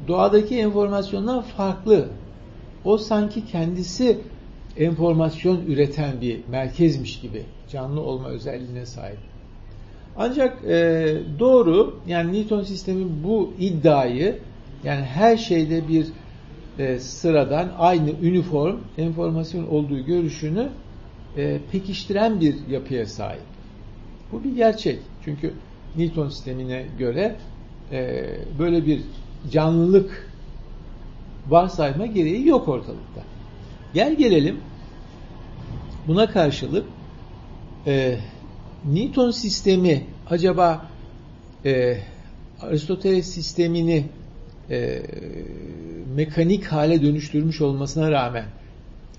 doğadaki enformasyondan farklı. O sanki kendisi enformasyon üreten bir merkezmiş gibi canlı olma özelliğine sahip. Ancak e, doğru yani Newton sistemi bu iddiayı yani her şeyde bir e, sıradan aynı üniform enformasyon olduğu görüşünü e, pekiştiren bir yapıya sahip. Bu bir gerçek. Çünkü Newton sistemine göre e, böyle bir canlılık varsayma gereği yok ortalıkta. Gel gelelim buna karşılık e, Newton sistemi acaba e, Aristoteles sistemini e, mekanik hale dönüştürmüş olmasına rağmen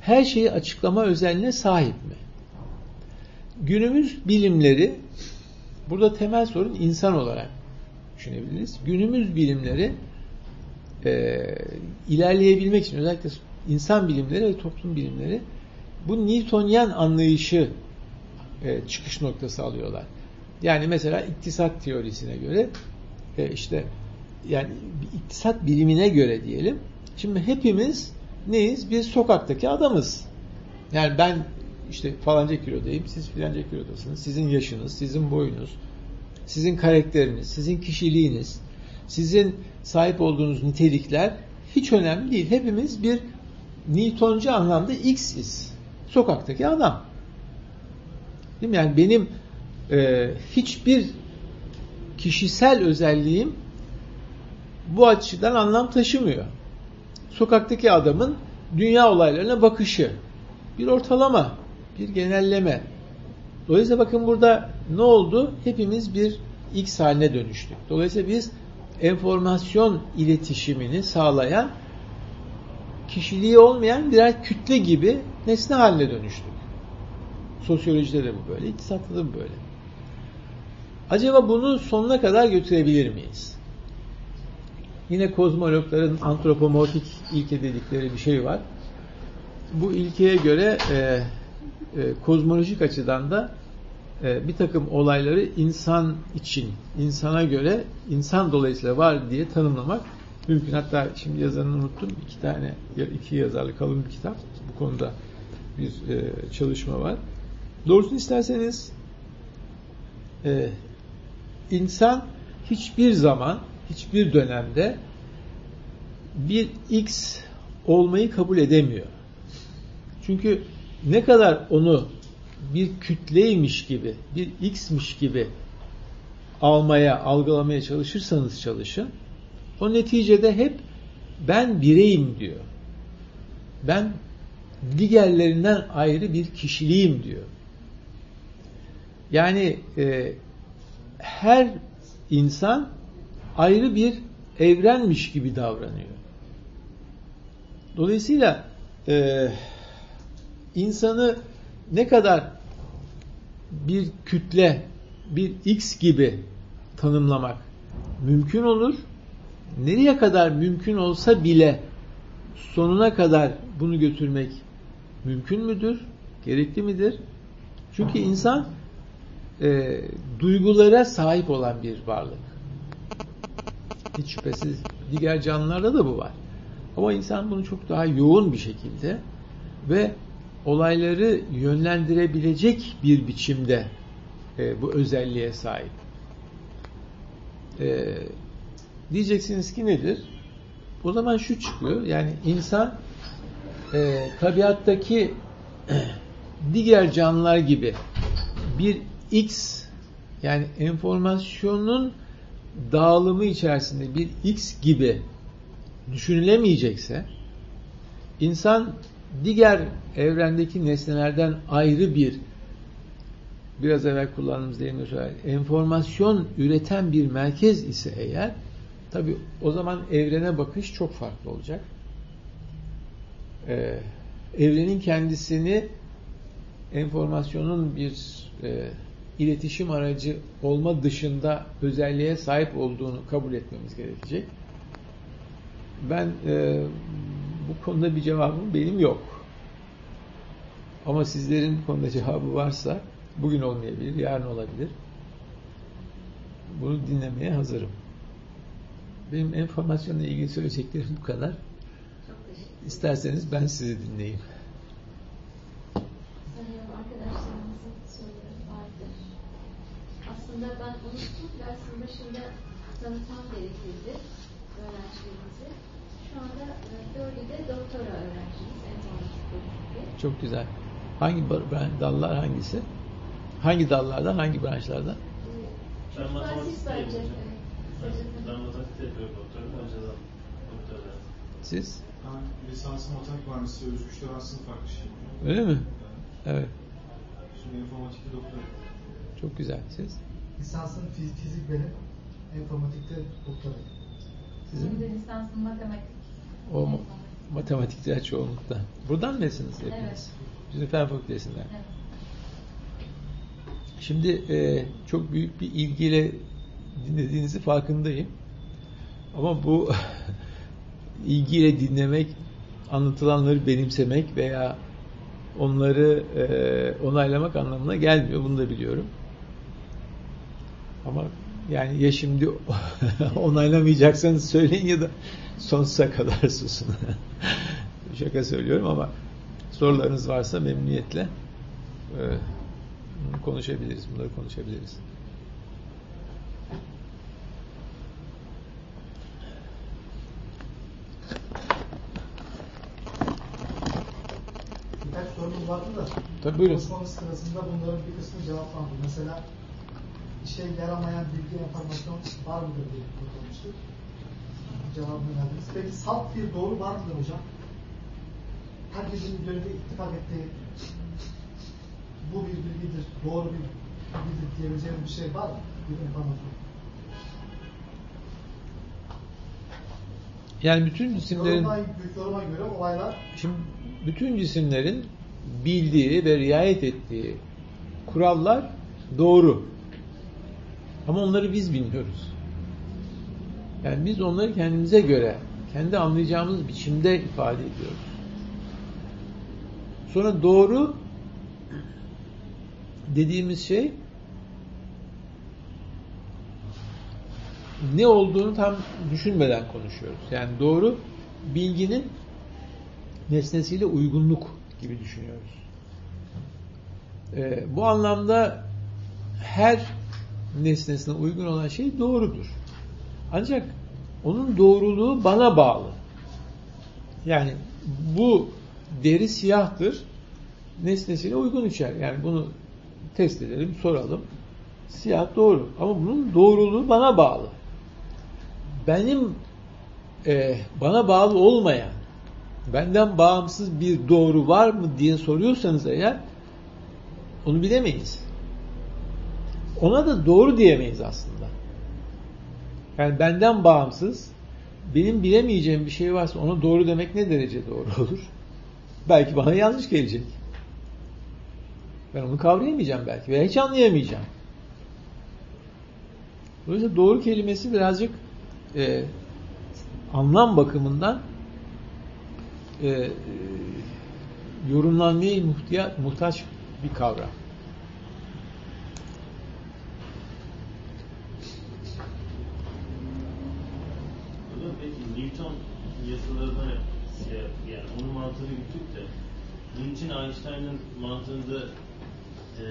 her şeyi açıklama özelliğine sahip mi? Günümüz bilimleri burada temel sorun insan olarak düşünebiliriz. Günümüz bilimleri e, ilerleyebilmek için özellikle insan bilimleri ve toplum bilimleri bu Newtonyen anlayışı e, çıkış noktası alıyorlar. Yani mesela iktisat teorisine göre e, işte yani iktisat bilimine göre diyelim. Şimdi hepimiz neyiz? Bir sokaktaki adamız. Yani ben işte falanca kilodayım, siz filanca kilodasınız. Sizin yaşınız, sizin boyunuz, sizin karakteriniz, sizin kişiliğiniz, sizin sahip olduğunuz nitelikler hiç önemli değil. Hepimiz bir Newtoncu anlamda X'iz. Sokaktaki adam. Değil mi? Yani benim e, hiçbir kişisel özelliğim bu açıdan anlam taşımıyor. Sokaktaki adamın dünya olaylarına bakışı. Bir ortalama, bir genelleme. Dolayısıyla bakın burada ne oldu? Hepimiz bir X haline dönüştük. Dolayısıyla biz enformasyon iletişimini sağlayan kişiliği olmayan birer kütle gibi nesne haline dönüştük. Sosyolojide de bu böyle, iktisatta da bu böyle. Acaba bunu sonuna kadar götürebilir miyiz? Yine kozmologların antropomorfik ilke dedikleri bir şey var. Bu ilkeye göre e, e, kozmolojik açıdan da e, bir takım olayları insan için, insana göre, insan dolayısıyla var diye tanımlamak mümkün. Hatta şimdi yazarını unuttum. iki tane, iki yazarlı kalın bir kitap. Bu konuda bir e, çalışma var. Doğrusunu isterseniz e, insan hiçbir zaman, hiçbir dönemde bir X olmayı kabul edemiyor. Çünkü ne kadar onu bir kütleymiş gibi, bir X'miş gibi almaya, algılamaya çalışırsanız çalışın, o neticede hep ben bireyim diyor. Ben diğerlerinden ayrı bir kişiliğim diyor. Yani e, her insan ayrı bir evrenmiş gibi davranıyor. Dolayısıyla e, insanı ne kadar bir kütle, bir X gibi tanımlamak mümkün olur. Nereye kadar mümkün olsa bile sonuna kadar bunu götürmek mümkün müdür? Gerekli midir? Çünkü insan e, duygulara sahip olan bir varlık. Hiç şüphesiz diğer canlılarda da bu var. Ama insan bunu çok daha yoğun bir şekilde ve olayları yönlendirebilecek bir biçimde e, bu özelliğe sahip. E, diyeceksiniz ki nedir? O zaman şu çıkıyor. Yani insan e, tabiattaki diğer canlılar gibi bir X yani enformasyonun dağılımı içerisinde bir X gibi düşünülemeyecekse insan diğer evrendeki nesnelerden ayrı bir biraz evvel kullandığımız deyimle söyle enformasyon üreten bir merkez ise eğer tabi o zaman evrene bakış çok farklı olacak. Ee, evrenin kendisini enformasyonun bir e, iletişim aracı olma dışında özelliğe sahip olduğunu kabul etmemiz gerekecek. Ben e, bu konuda bir cevabım benim yok. Ama sizlerin konuda cevabı varsa bugün olmayabilir, yarın olabilir. Bunu dinlemeye hazırım. Benim enformasyonla ilgili söyleyeceklerim bu kadar. İsterseniz ben sizi dinleyeyim. Sanıyorum arkadaşlarımızın soruları vardır. Aslında ben unuttum. Dersin başında tanıtmam gerekirdi öğrencilerimizi. Şu anda e, dördü de doktora öğrencimiz. Bölümünde. Çok güzel. Hangi dallar hangisi? Hangi dallardan, hangi branşlardan? Ee, Ben matematik siz bence. evet, Ben kısaca matematik yapıyorum doktorum. Önceden doktora. Siz? Ben lisansım matematik mühendisi Özgüç Tören sınıf arkadaşıyım. Öyle mi? Yani Evet. Şimdi informatikte doktor. Çok güzel. Siz? Lisansım fizik, fizik benim. Informatikte doktora. Sizin? Şimdi lisansın matematik. O ma- matematikçiler çoğunlukta. Buradan mısınız hepiniz? Evet. Bizim Fen Fakültesinden. Evet. Şimdi e, çok büyük bir ilgiyle dinlediğinizi farkındayım. Ama bu ilgiyle dinlemek, anlatılanları benimsemek veya onları e, onaylamak anlamına gelmiyor. Bunu da biliyorum. Ama yani ya şimdi onaylamayacaksanız söyleyin ya da sonsuza kadar susun. Şaka söylüyorum ama sorularınız varsa memnuniyetle e, konuşabiliriz. Bunları konuşabiliriz. Birkaç sorumuz vardı da. Tabii buyurun. Konuşmamız sırasında bunların bir kısmı cevaplandı. Mesela işe yaramayan bilgi enformasyon var mıdır diye sormuştuk. Cevabını verdiniz. Peki salt bir doğru var mıdır hocam? Herkesin üzerinde ittifak ettiği bu bir bilgidir, doğru bir bilgidir diyebileceğimiz bir şey var mı? Bir enformasyon. Yani bütün cisimlerin Yoruma, yoruma göre olaylar Şimdi bütün cisimlerin bildiği ve riayet ettiği kurallar doğru. Ama onları biz bilmiyoruz. Yani biz onları kendimize göre, kendi anlayacağımız biçimde ifade ediyoruz. Sonra doğru dediğimiz şey ne olduğunu tam düşünmeden konuşuyoruz. Yani doğru bilginin nesnesiyle uygunluk gibi düşünüyoruz. Ee, bu anlamda her nesnesine uygun olan şey doğrudur. Ancak onun doğruluğu bana bağlı. Yani bu deri siyahtır, nesnesiyle uygun içer. Yani bunu test edelim, soralım. Siyah doğru. Ama bunun doğruluğu bana bağlı. Benim e, bana bağlı olmayan benden bağımsız bir doğru var mı diye soruyorsanız eğer onu bilemeyiz. Ona da doğru diyemeyiz aslında. Yani benden bağımsız benim bilemeyeceğim bir şey varsa ona doğru demek ne derece doğru olur? Belki bana yanlış gelecek. Ben onu kavrayamayacağım belki veya hiç anlayamayacağım. Dolayısıyla doğru kelimesi birazcık e, anlam bakımından e, e, yorumlanmaya muhtaç bir kavram. Hocam peki Newton yasalarına şey, yani onun mantığını güttük de bunun için Einstein'ın mantığında e,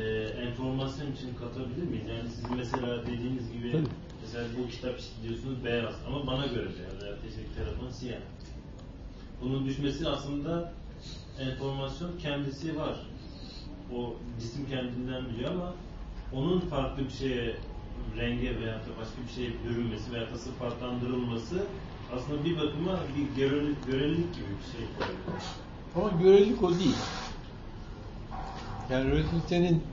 enformasyon için katabilir miyiz? Yani sizin mesela dediğiniz gibi Tabii. mesela bu kitap diyorsunuz beyaz ama bana göre beyaz veya teşekkür tarafın siyah. Bunun düşmesi aslında enformasyon kendisi var. O cisim kendinden biliyor ama onun farklı bir şeye renge veya da başka bir şeye bürünmesi veya da sıfatlandırılması aslında bir bakıma bir görelilik, görelilik gibi bir şey. Ama görelilik o değil. Yani relativitenin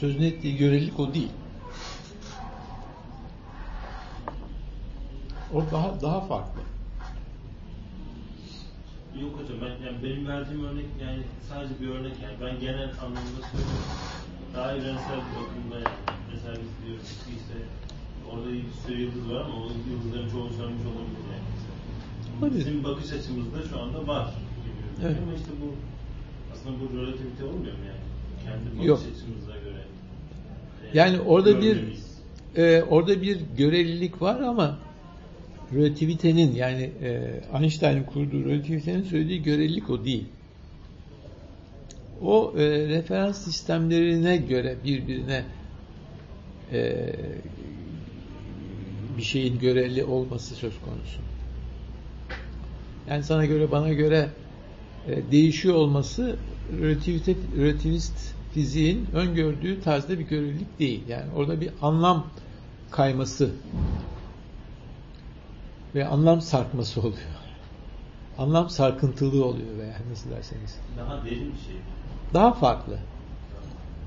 sözünü ettiği görelilik o değil. O daha daha farklı. Yok hocam ben yani benim verdiğim örnek yani sadece bir örnek yani ben genel anlamda söylüyorum. Daha evrensel bir bakımda yani. Mesela biz diyoruz ki işte orada bir sürü yıldız var ama o yıldızların çoğu sönmüş olabilir yani. Bizim bakış açımızda şu anda var. Evet. Ama işte bu aslında bu relativite olmuyor mu yani? Kendi bakış Yok. açımıza göre. e, Yani orada bir e, orada bir görelilik var ama relativitenin yani e, Einstein'ın kurduğu relativitenin söylediği görelilik o değil. O e, referans sistemlerine göre birbirine e, bir şeyin göreli olması söz konusu. Yani sana göre bana göre e, değişiyor olması relativite, relativist fiziğin öngördüğü tarzda bir görelilik değil. Yani orada bir anlam kayması ve anlam sarkması oluyor. Anlam sarkıntılığı oluyor veya nasıl derseniz. daha derin bir şey. Daha farklı.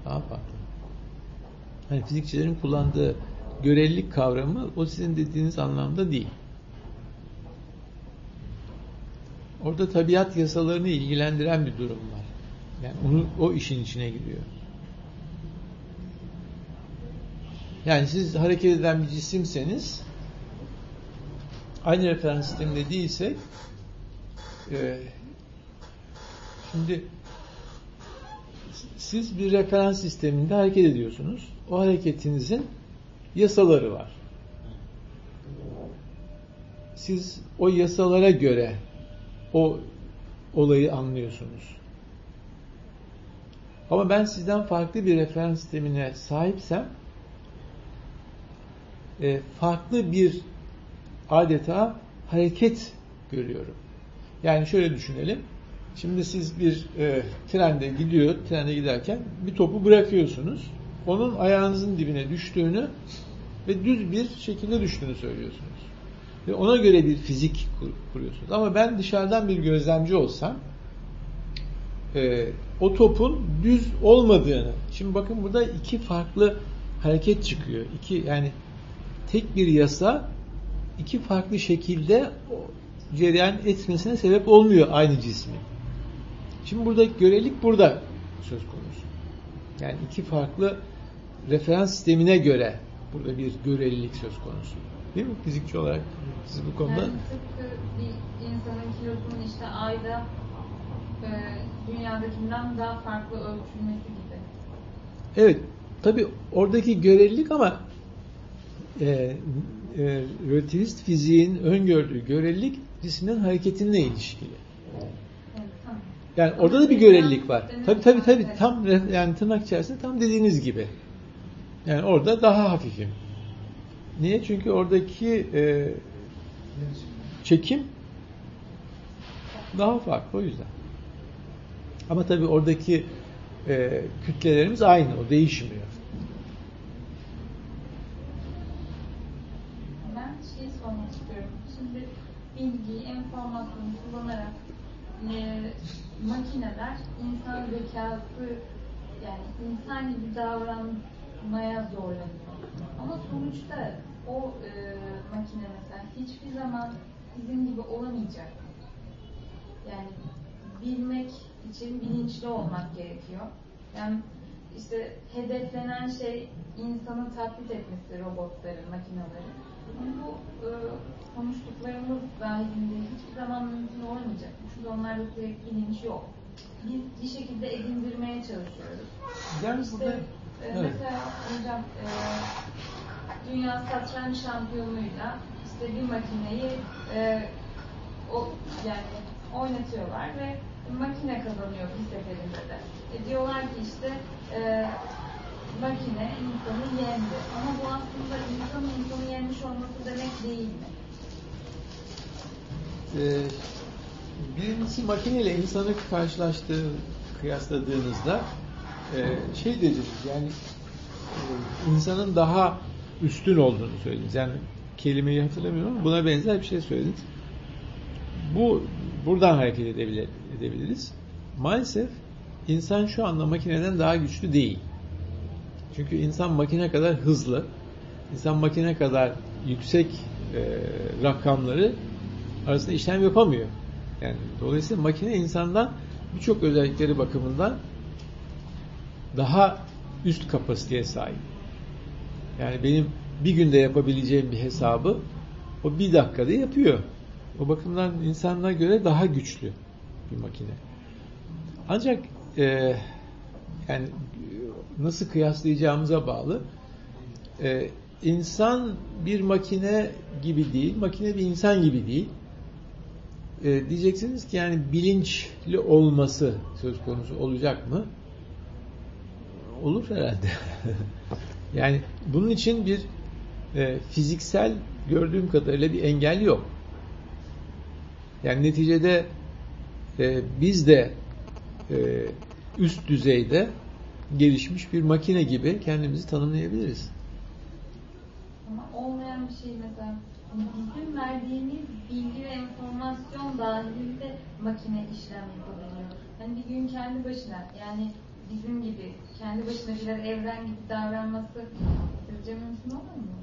Daha farklı. Hani fizikçilerin kullandığı görelilik kavramı o sizin dediğiniz anlamda değil. Orada tabiat yasalarını ilgilendiren bir durum var. Yani onu, o işin içine giriyor. Yani siz hareket eden bir cisimseniz aynı referans sisteminde değilsek e, şimdi siz bir referans sisteminde hareket ediyorsunuz. O hareketinizin yasaları var. Siz o yasalara göre o olayı anlıyorsunuz. Ama ben sizden farklı bir referans sistemine sahipsem e, farklı bir adeta hareket görüyorum. Yani şöyle düşünelim. Şimdi siz bir e, trende gidiyor, trende giderken bir topu bırakıyorsunuz. Onun ayağınızın dibine düştüğünü ve düz bir şekilde düştüğünü söylüyorsunuz. Ve ona göre bir fizik kur, kuruyorsunuz. Ama ben dışarıdan bir gözlemci olsam e, o topun düz olmadığını şimdi bakın burada iki farklı hareket çıkıyor. İki yani tek bir yasa iki farklı şekilde cereyan etmesine sebep olmuyor aynı cismin. Şimdi burada görelik burada söz konusu. Yani iki farklı referans sistemine göre burada bir görelilik söz konusu. Değil mi? Fizikçi olarak siz bu konuda Yani tıpkı bir insanın kilosunun işte ayda e, dünyadakinden daha farklı ölçülmesi gibi. Evet. Tabi oradaki görelilik ama e, e, relativist fiziğin öngördüğü görelilik cisimlerin hareketinle ilişkili. Evet, tamam. Yani orada da bir görelilik var. Tabi tabi tabi tam yani tırnak içerisinde tam dediğiniz gibi. Yani orada daha hafifim. Niye? Çünkü oradaki e, çekim daha farklı o yüzden. Ama tabi oradaki e, kütlelerimiz aynı. O değişmiyor. Ben şey sormak istiyorum. Şimdi bilgiyi, enformasyonu kullanarak e, makineler insan zekası yani insan gibi davranmaya zorlanıyor. Ama sonuçta o e, makine mesela hiçbir zaman bizim gibi olamayacak. Yani bilmek için bilinçli olmak gerekiyor. Yani işte hedeflenen şey insanı taklit etmesi robotların, makinelerin. Ama bu e, konuştuklarımız dahilinde hiçbir zaman mümkün olamayacak. Çünkü onlarda bilinç yok. Biz bir şekilde edindirmeye çalışıyoruz. Yani İşte burada- evet. mesela hocam e, dünya satranç şampiyonuyla işte bir makineyi e, o yani oynatıyorlar ve makine kazanıyor bir seferinde de. E, diyorlar ki işte e, makine insanı yendi. Ama bu aslında insanın insanı yenmiş olması demek değil mi? Ee, birincisi makineyle insanı karşılaştığı, kıyasladığınızda e, şey dediniz yani e, insanın daha üstün olduğunu söylediniz. Yani kelimeyi hatırlamıyorum ama buna benzer bir şey söylediniz. Bu buradan hareket edebilir, edebiliriz. Maalesef insan şu anda makineden daha güçlü değil. Çünkü insan makine kadar hızlı, insan makine kadar yüksek e, rakamları arasında işlem yapamıyor. Yani dolayısıyla makine insandan birçok özellikleri bakımından daha üst kapasiteye sahip. Yani benim bir günde yapabileceğim bir hesabı o bir dakikada yapıyor. O bakımdan insanlara göre daha güçlü bir makine. Ancak e, yani nasıl kıyaslayacağımıza bağlı. E, insan bir makine gibi değil, makine bir insan gibi değil. E, diyeceksiniz ki yani bilinçli olması söz konusu olacak mı? Olur herhalde. yani bunun için bir e, fiziksel gördüğüm kadarıyla bir engel yok. Yani neticede e, biz de e, üst düzeyde gelişmiş bir makine gibi kendimizi tanımlayabiliriz. Ama olmayan bir şey mesela bizim verdiğimiz bilgi ve enformasyon dahilinde makine işlem yapabiliyor. Hani bir gün kendi başına yani bizim gibi kendi başına birer evren gibi davranması sizce mümkün olur mu?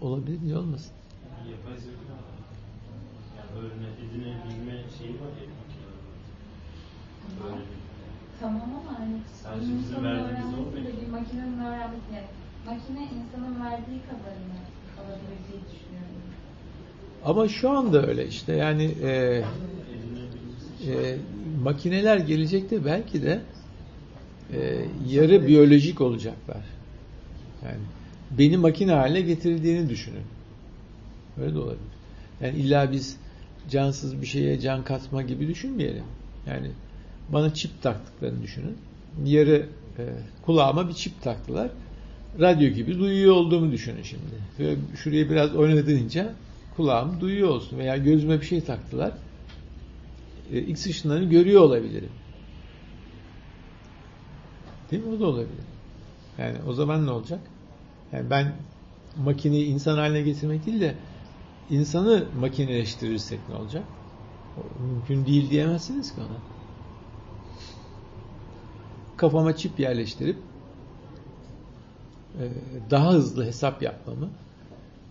Olabilir mi? Olmasın. Yapay zeka. Yani öğrene, edinebilme şeyi var ya bir Tamam ama hani Sadece insanın verdiğimiz öğrenmesi de bir makinenin öğrenmesi yani makine insanın verdiği kadarını alabilir diye düşünüyorum. Ama şu anda öyle işte yani e, e, makineler gelecekte belki de e, yarı biyolojik olacaklar. Yani beni makine haline getirdiğini düşünün. Öyle de olabilir. Yani illa biz cansız bir şeye can katma gibi düşünmeyelim. Yani bana çip taktıklarını düşünün. Yarı e, kulağıma bir çip taktılar. Radyo gibi duyuyor olduğumu düşünün şimdi. Ve şurayı biraz oynadığınca kulağım duyuyor olsun. Veya gözüme bir şey taktılar. E, X ışınlarını görüyor olabilirim. Değil mi? O da olabilir. Yani o zaman ne olacak? Yani ben makineyi insan haline getirmek değil de insanı makineleştirirsek ne olacak? O mümkün değil diyemezsiniz ki ona. Kafama çip yerleştirip e, daha hızlı hesap yapmamı,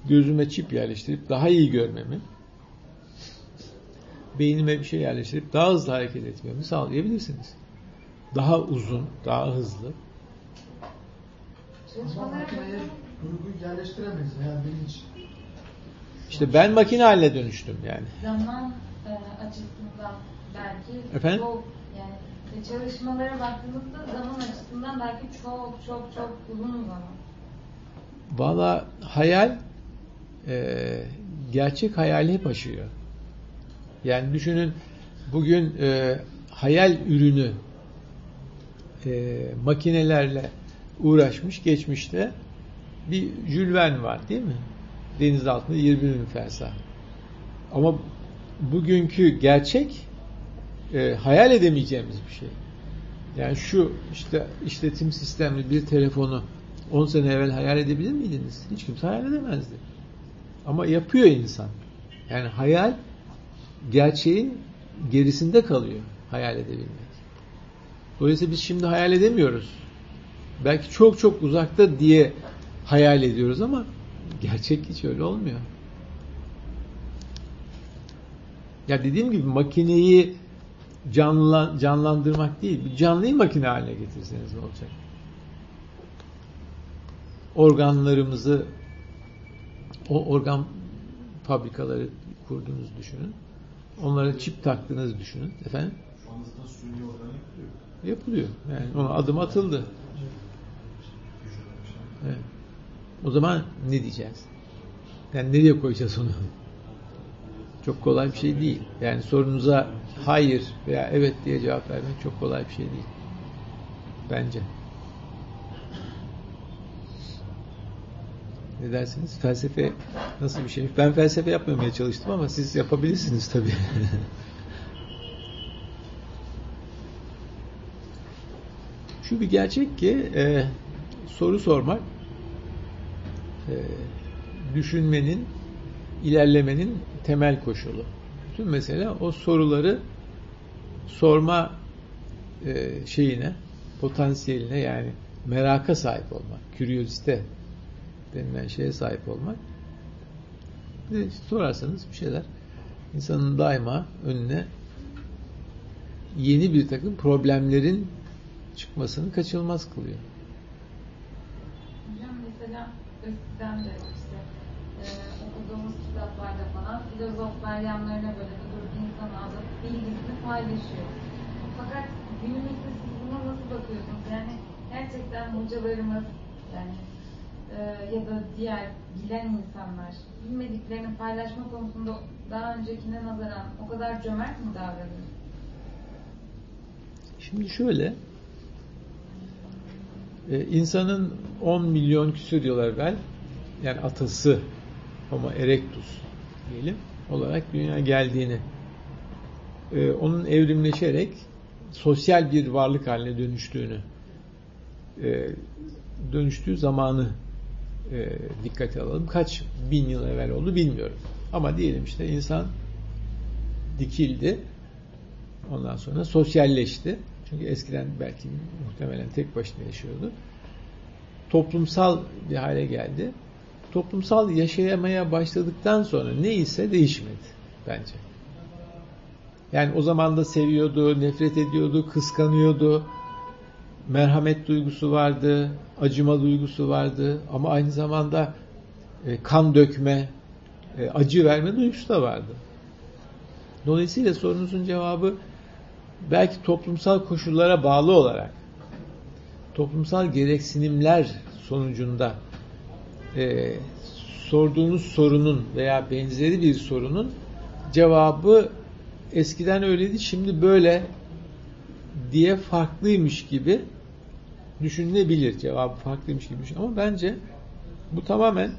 gözüme çip yerleştirip daha iyi görmemi, beynime bir şey yerleştirip daha hızlı hareket etmemi sağlayabilirsiniz. Daha uzun, daha hızlı. Ama makineye duygu yerleştiremeyiz veya bilinç. İşte ben makine haline dönüştüm yani. zaman e, açısından belki Efendim? çok yani e, çalışmalara baktığımızda zaman açısından belki çok çok çok uzun zaman. Valla hayal e, gerçek hayali hep aşıyor. Yani düşünün bugün e, hayal ürünü e, makinelerle uğraşmış geçmişte bir Jules Verne var değil mi? Deniz altında 20 bin fersah. Ama bugünkü gerçek e, hayal edemeyeceğimiz bir şey. Yani şu işte işletim sistemli bir telefonu 10 sene evvel hayal edebilir miydiniz? Hiç kimse hayal edemezdi. Ama yapıyor insan. Yani hayal gerçeğin gerisinde kalıyor hayal edebilmek. Dolayısıyla biz şimdi hayal edemiyoruz. Belki çok çok uzakta diye hayal ediyoruz ama Gerçek hiç öyle olmuyor. Ya dediğim gibi makineyi canlan, canlandırmak değil, canlıyı makine haline getirseniz ne olacak? Organlarımızı o organ fabrikaları kurduğunuzu düşünün. Onlara çip taktığınızı düşünün. Efendim? Şu anda da suni organ yapılıyor. Yani ona adım atıldı. Evet. O zaman ne diyeceğiz? Yani nereye koyacağız onu? Çok kolay bir şey değil. Yani sorunuza hayır veya evet diye cevap vermek çok kolay bir şey değil. Bence. Ne dersiniz? Felsefe nasıl bir şey? Ben felsefe yapmamaya çalıştım ama siz yapabilirsiniz tabii. Şu bir gerçek ki e, soru sormak e, düşünmenin, ilerlemenin temel koşulu. Tüm mesele o soruları sorma e, şeyine, potansiyeline yani meraka sahip olmak, curiosite denilen şeye sahip olmak. Bir sorarsanız bir şeyler insanın daima önüne yeni bir takım problemlerin çıkmasını kaçınılmaz kılıyor. Hocam mesela eskiden de işte e, okuduğumuz kitaplarda falan filozoflar yanlarına böyle bir grup insan alıp bilgisini paylaşıyor. Fakat günümüzde siz buna nasıl bakıyorsunuz? Yani gerçekten hocalarımız yani e, ya da diğer bilen insanlar bilmediklerini paylaşma konusunda daha öncekine nazaran o kadar cömert mi davranıyor? Şimdi şöyle e, insanın 10 milyon küsur yıl evvel yani atası Homo erectus diyelim olarak dünya geldiğini e, onun evrimleşerek sosyal bir varlık haline dönüştüğünü e, dönüştüğü zamanı e, dikkate alalım. Kaç bin yıl evvel oldu bilmiyorum. Ama diyelim işte insan dikildi. Ondan sonra sosyalleşti. Çünkü eskiden belki muhtemelen tek başına yaşıyordu. Toplumsal bir hale geldi. Toplumsal yaşayamaya başladıktan sonra neyse değişmedi bence. Yani o zaman da seviyordu, nefret ediyordu, kıskanıyordu. Merhamet duygusu vardı, acıma duygusu vardı ama aynı zamanda e, kan dökme, e, acı verme duygusu da vardı. Dolayısıyla sorunuzun cevabı belki toplumsal koşullara bağlı olarak toplumsal gereksinimler sonucunda e, sorduğunuz sorunun veya benzeri bir sorunun cevabı eskiden öyleydi şimdi böyle diye farklıymış gibi düşünülebilir. Cevabı farklıymış gibi düşün. Ama bence bu tamamen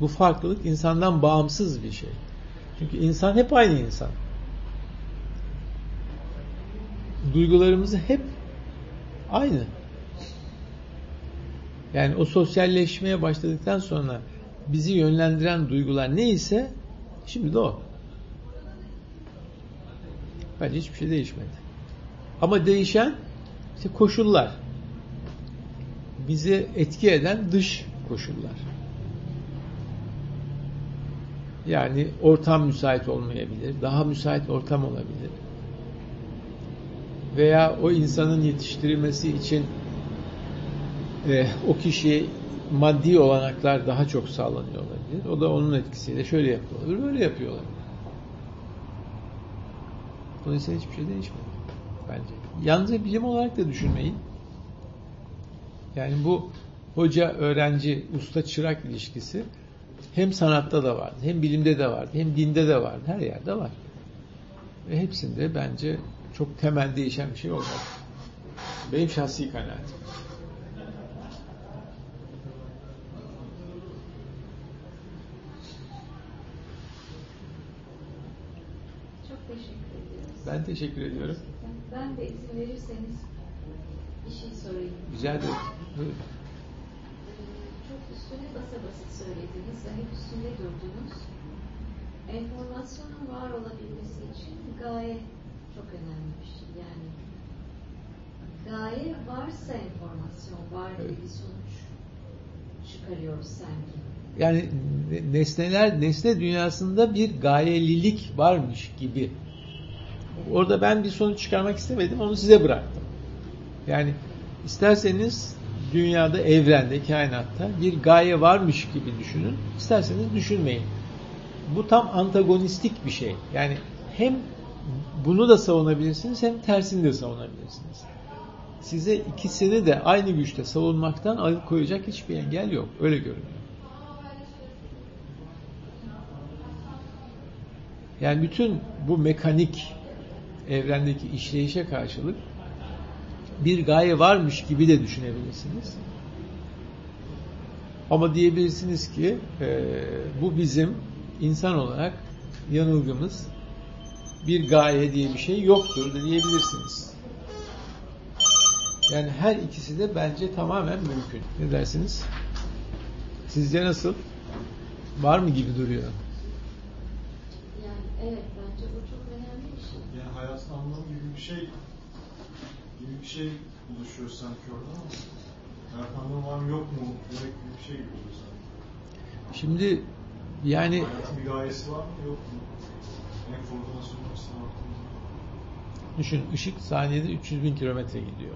bu farklılık insandan bağımsız bir şey. Çünkü insan hep aynı insan. Duygularımız hep aynı. Yani o sosyalleşmeye başladıktan sonra bizi yönlendiren duygular neyse şimdi de o. Bence hiçbir şey değişmedi. Ama değişen işte koşullar. Bizi etki eden dış koşullar. Yani ortam müsait olmayabilir, daha müsait ortam olabilir. Veya o insanın yetiştirilmesi için e, o kişi maddi olanaklar daha çok sağlanıyor olabilir. O da onun etkisiyle şöyle yapıyor olabilir, böyle yapıyor olabilir. Dolayısıyla hiçbir şey değişmedi bence. Yalnızca bilim olarak da düşünmeyin. Yani bu hoca öğrenci usta çırak ilişkisi hem sanatta da vardı, hem bilimde de vardı, hem dinde de vardı, her yerde var. Ve hepsinde bence çok temel değişen bir şey olmadı. Benim şahsi kanaatim. Çok teşekkür ediyoruz. Ben teşekkür ediyorum. Ben de izin verirseniz bir şey sorayım. Rica ederim. Buyurun. Çok üstüne basa basit söylediniz ve hep üstünde durdunuz. Enformasyonun var olabilmesi için gaye çok önemli bir şey. Yani gaye varsa enformasyon var gibi Evet. bir sonuç çıkarıyoruz sanki. Yani ne- nesneler, nesne dünyasında bir gayelilik varmış gibi. Orada ben bir sonuç çıkarmak istemedim, onu size bıraktım. Yani isterseniz dünyada, evrende, kainatta bir gaye varmış gibi düşünün, isterseniz düşünmeyin. Bu tam antagonistik bir şey. Yani hem bunu da savunabilirsiniz hem tersini de savunabilirsiniz. Size ikisini de aynı güçte savunmaktan alıkoyacak hiçbir engel yok. Öyle görünüyor. Yani bütün bu mekanik evrendeki işleyişe karşılık bir gaye varmış gibi de düşünebilirsiniz. Ama diyebilirsiniz ki e, bu bizim insan olarak yanılgımız bir gaye diye bir şey yoktur da diyebilirsiniz. Yani her ikisi de bence tamamen mümkün. Ne dersiniz? Sizce nasıl? Var mı gibi duruyor? Yani evet bence bu çok önemli bir şey. Yani hayatın anlamı gibi bir şey gibi bir şey oluşuyor sanki orada ama hayat anlamı var mı yok mu demek gibi bir şey gibi oluyor sanki. Şimdi yani Hayatın bir gayesi var mı yok mu? Düşün ışık saniyede 300 bin kilometre gidiyor.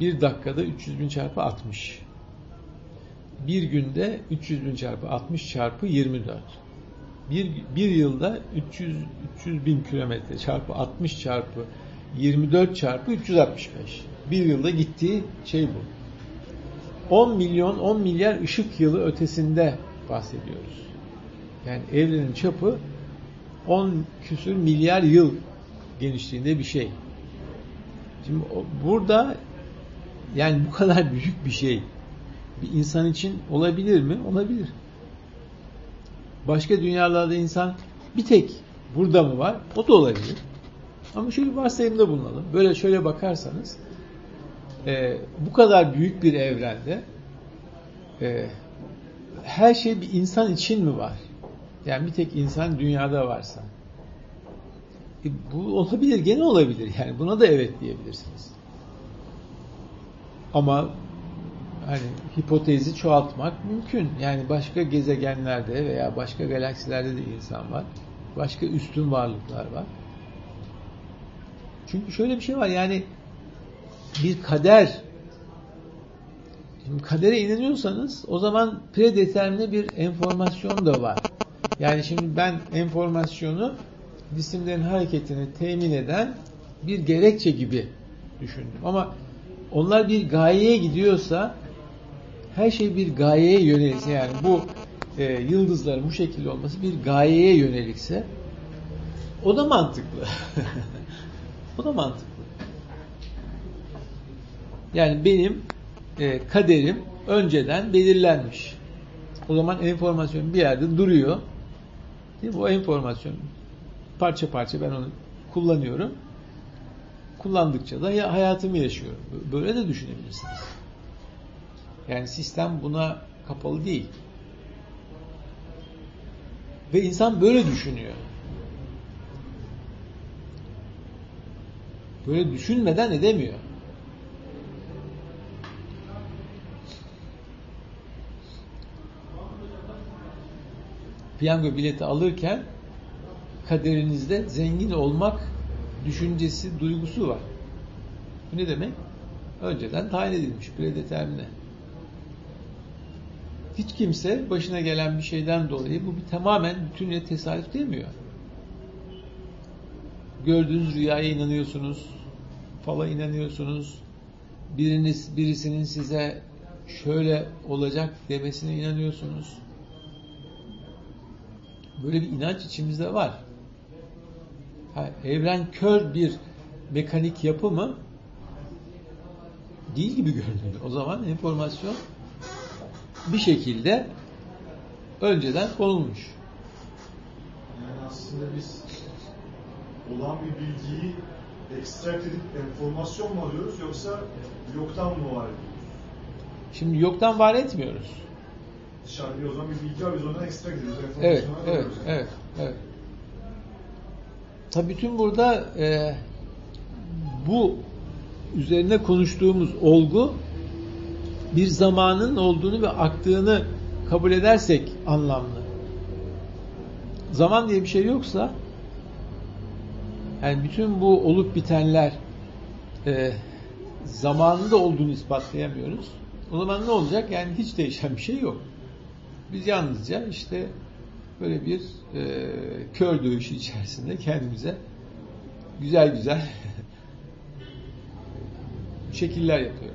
Bir dakikada 300 bin çarpı 60. Bir günde 300 bin çarpı 60 çarpı 24. Bir, bir yılda 300, 300 bin kilometre çarpı 60 çarpı 24 çarpı 365. Bir yılda gittiği şey bu. 10 milyon 10 milyar ışık yılı ötesinde bahsediyoruz. Yani evrenin çapı 10 küsür milyar yıl genişliğinde bir şey. Şimdi burada yani bu kadar büyük bir şey bir insan için olabilir mi? Olabilir. Başka dünyalarda insan bir tek burada mı var? O da olabilir. Ama şöyle bir varsayımda bulunalım. Böyle şöyle bakarsanız e, bu kadar büyük bir evrende e, her şey bir insan için mi var? Yani bir tek insan dünyada varsa. E, bu olabilir, gene olabilir. Yani buna da evet diyebilirsiniz. Ama hani hipotezi çoğaltmak mümkün. Yani başka gezegenlerde veya başka galaksilerde de insan var. Başka üstün varlıklar var. Çünkü şöyle bir şey var yani bir kader Şimdi kadere inanıyorsanız o zaman predetermine bir enformasyon da var. Yani şimdi ben enformasyonu cisimlerin hareketini temin eden bir gerekçe gibi düşündüm. Ama onlar bir gayeye gidiyorsa her şey bir gayeye yönelikse yani bu e, yıldızların bu şekilde olması bir gayeye yönelikse o da mantıklı. o da mantıklı. Yani benim e, kaderim önceden belirlenmiş. O zaman enformasyon bir yerde duruyor. Değil mi? O enformasyon parça parça ben onu kullanıyorum. Kullandıkça da ya hayatımı yaşıyorum. Böyle de düşünebilirsiniz. Yani sistem buna kapalı değil. Ve insan böyle düşünüyor. Böyle düşünmeden edemiyor. Piyango bileti alırken kaderinizde zengin olmak düşüncesi, duygusu var. Bu ne demek? Önceden tayin edilmiş, predetermine. Hiç kimse başına gelen bir şeyden dolayı bu bir tamamen bütünle tesadüf demiyor. Gördüğünüz rüyaya inanıyorsunuz, fala inanıyorsunuz, biriniz birisinin size şöyle olacak demesine inanıyorsunuz. Böyle bir inanç içimizde var. Ha, evren kör bir mekanik yapı mı? Değil gibi görünüyor. O zaman enformasyon bir şekilde önceden konulmuş. Yani aslında biz olan bir bilgiyi ekstrakt edip enformasyon mu alıyoruz yoksa yoktan mı var ediyoruz? Şimdi yoktan var etmiyoruz. Dışarıda o zaman bir bilgi biz ondan ekstrakt ediyoruz. Evet, evet, alıyoruz evet, evet. Tabii bütün burada e, bu üzerine konuştuğumuz olgu bir zamanın olduğunu ve aktığını kabul edersek anlamlı. Zaman diye bir şey yoksa yani bütün bu olup bitenler e, zamanında olduğunu ispatlayamıyoruz. O zaman ne olacak? Yani hiç değişen bir şey yok. Biz yalnızca işte böyle bir e, kör dövüşü içerisinde kendimize güzel güzel şekiller yapıyoruz.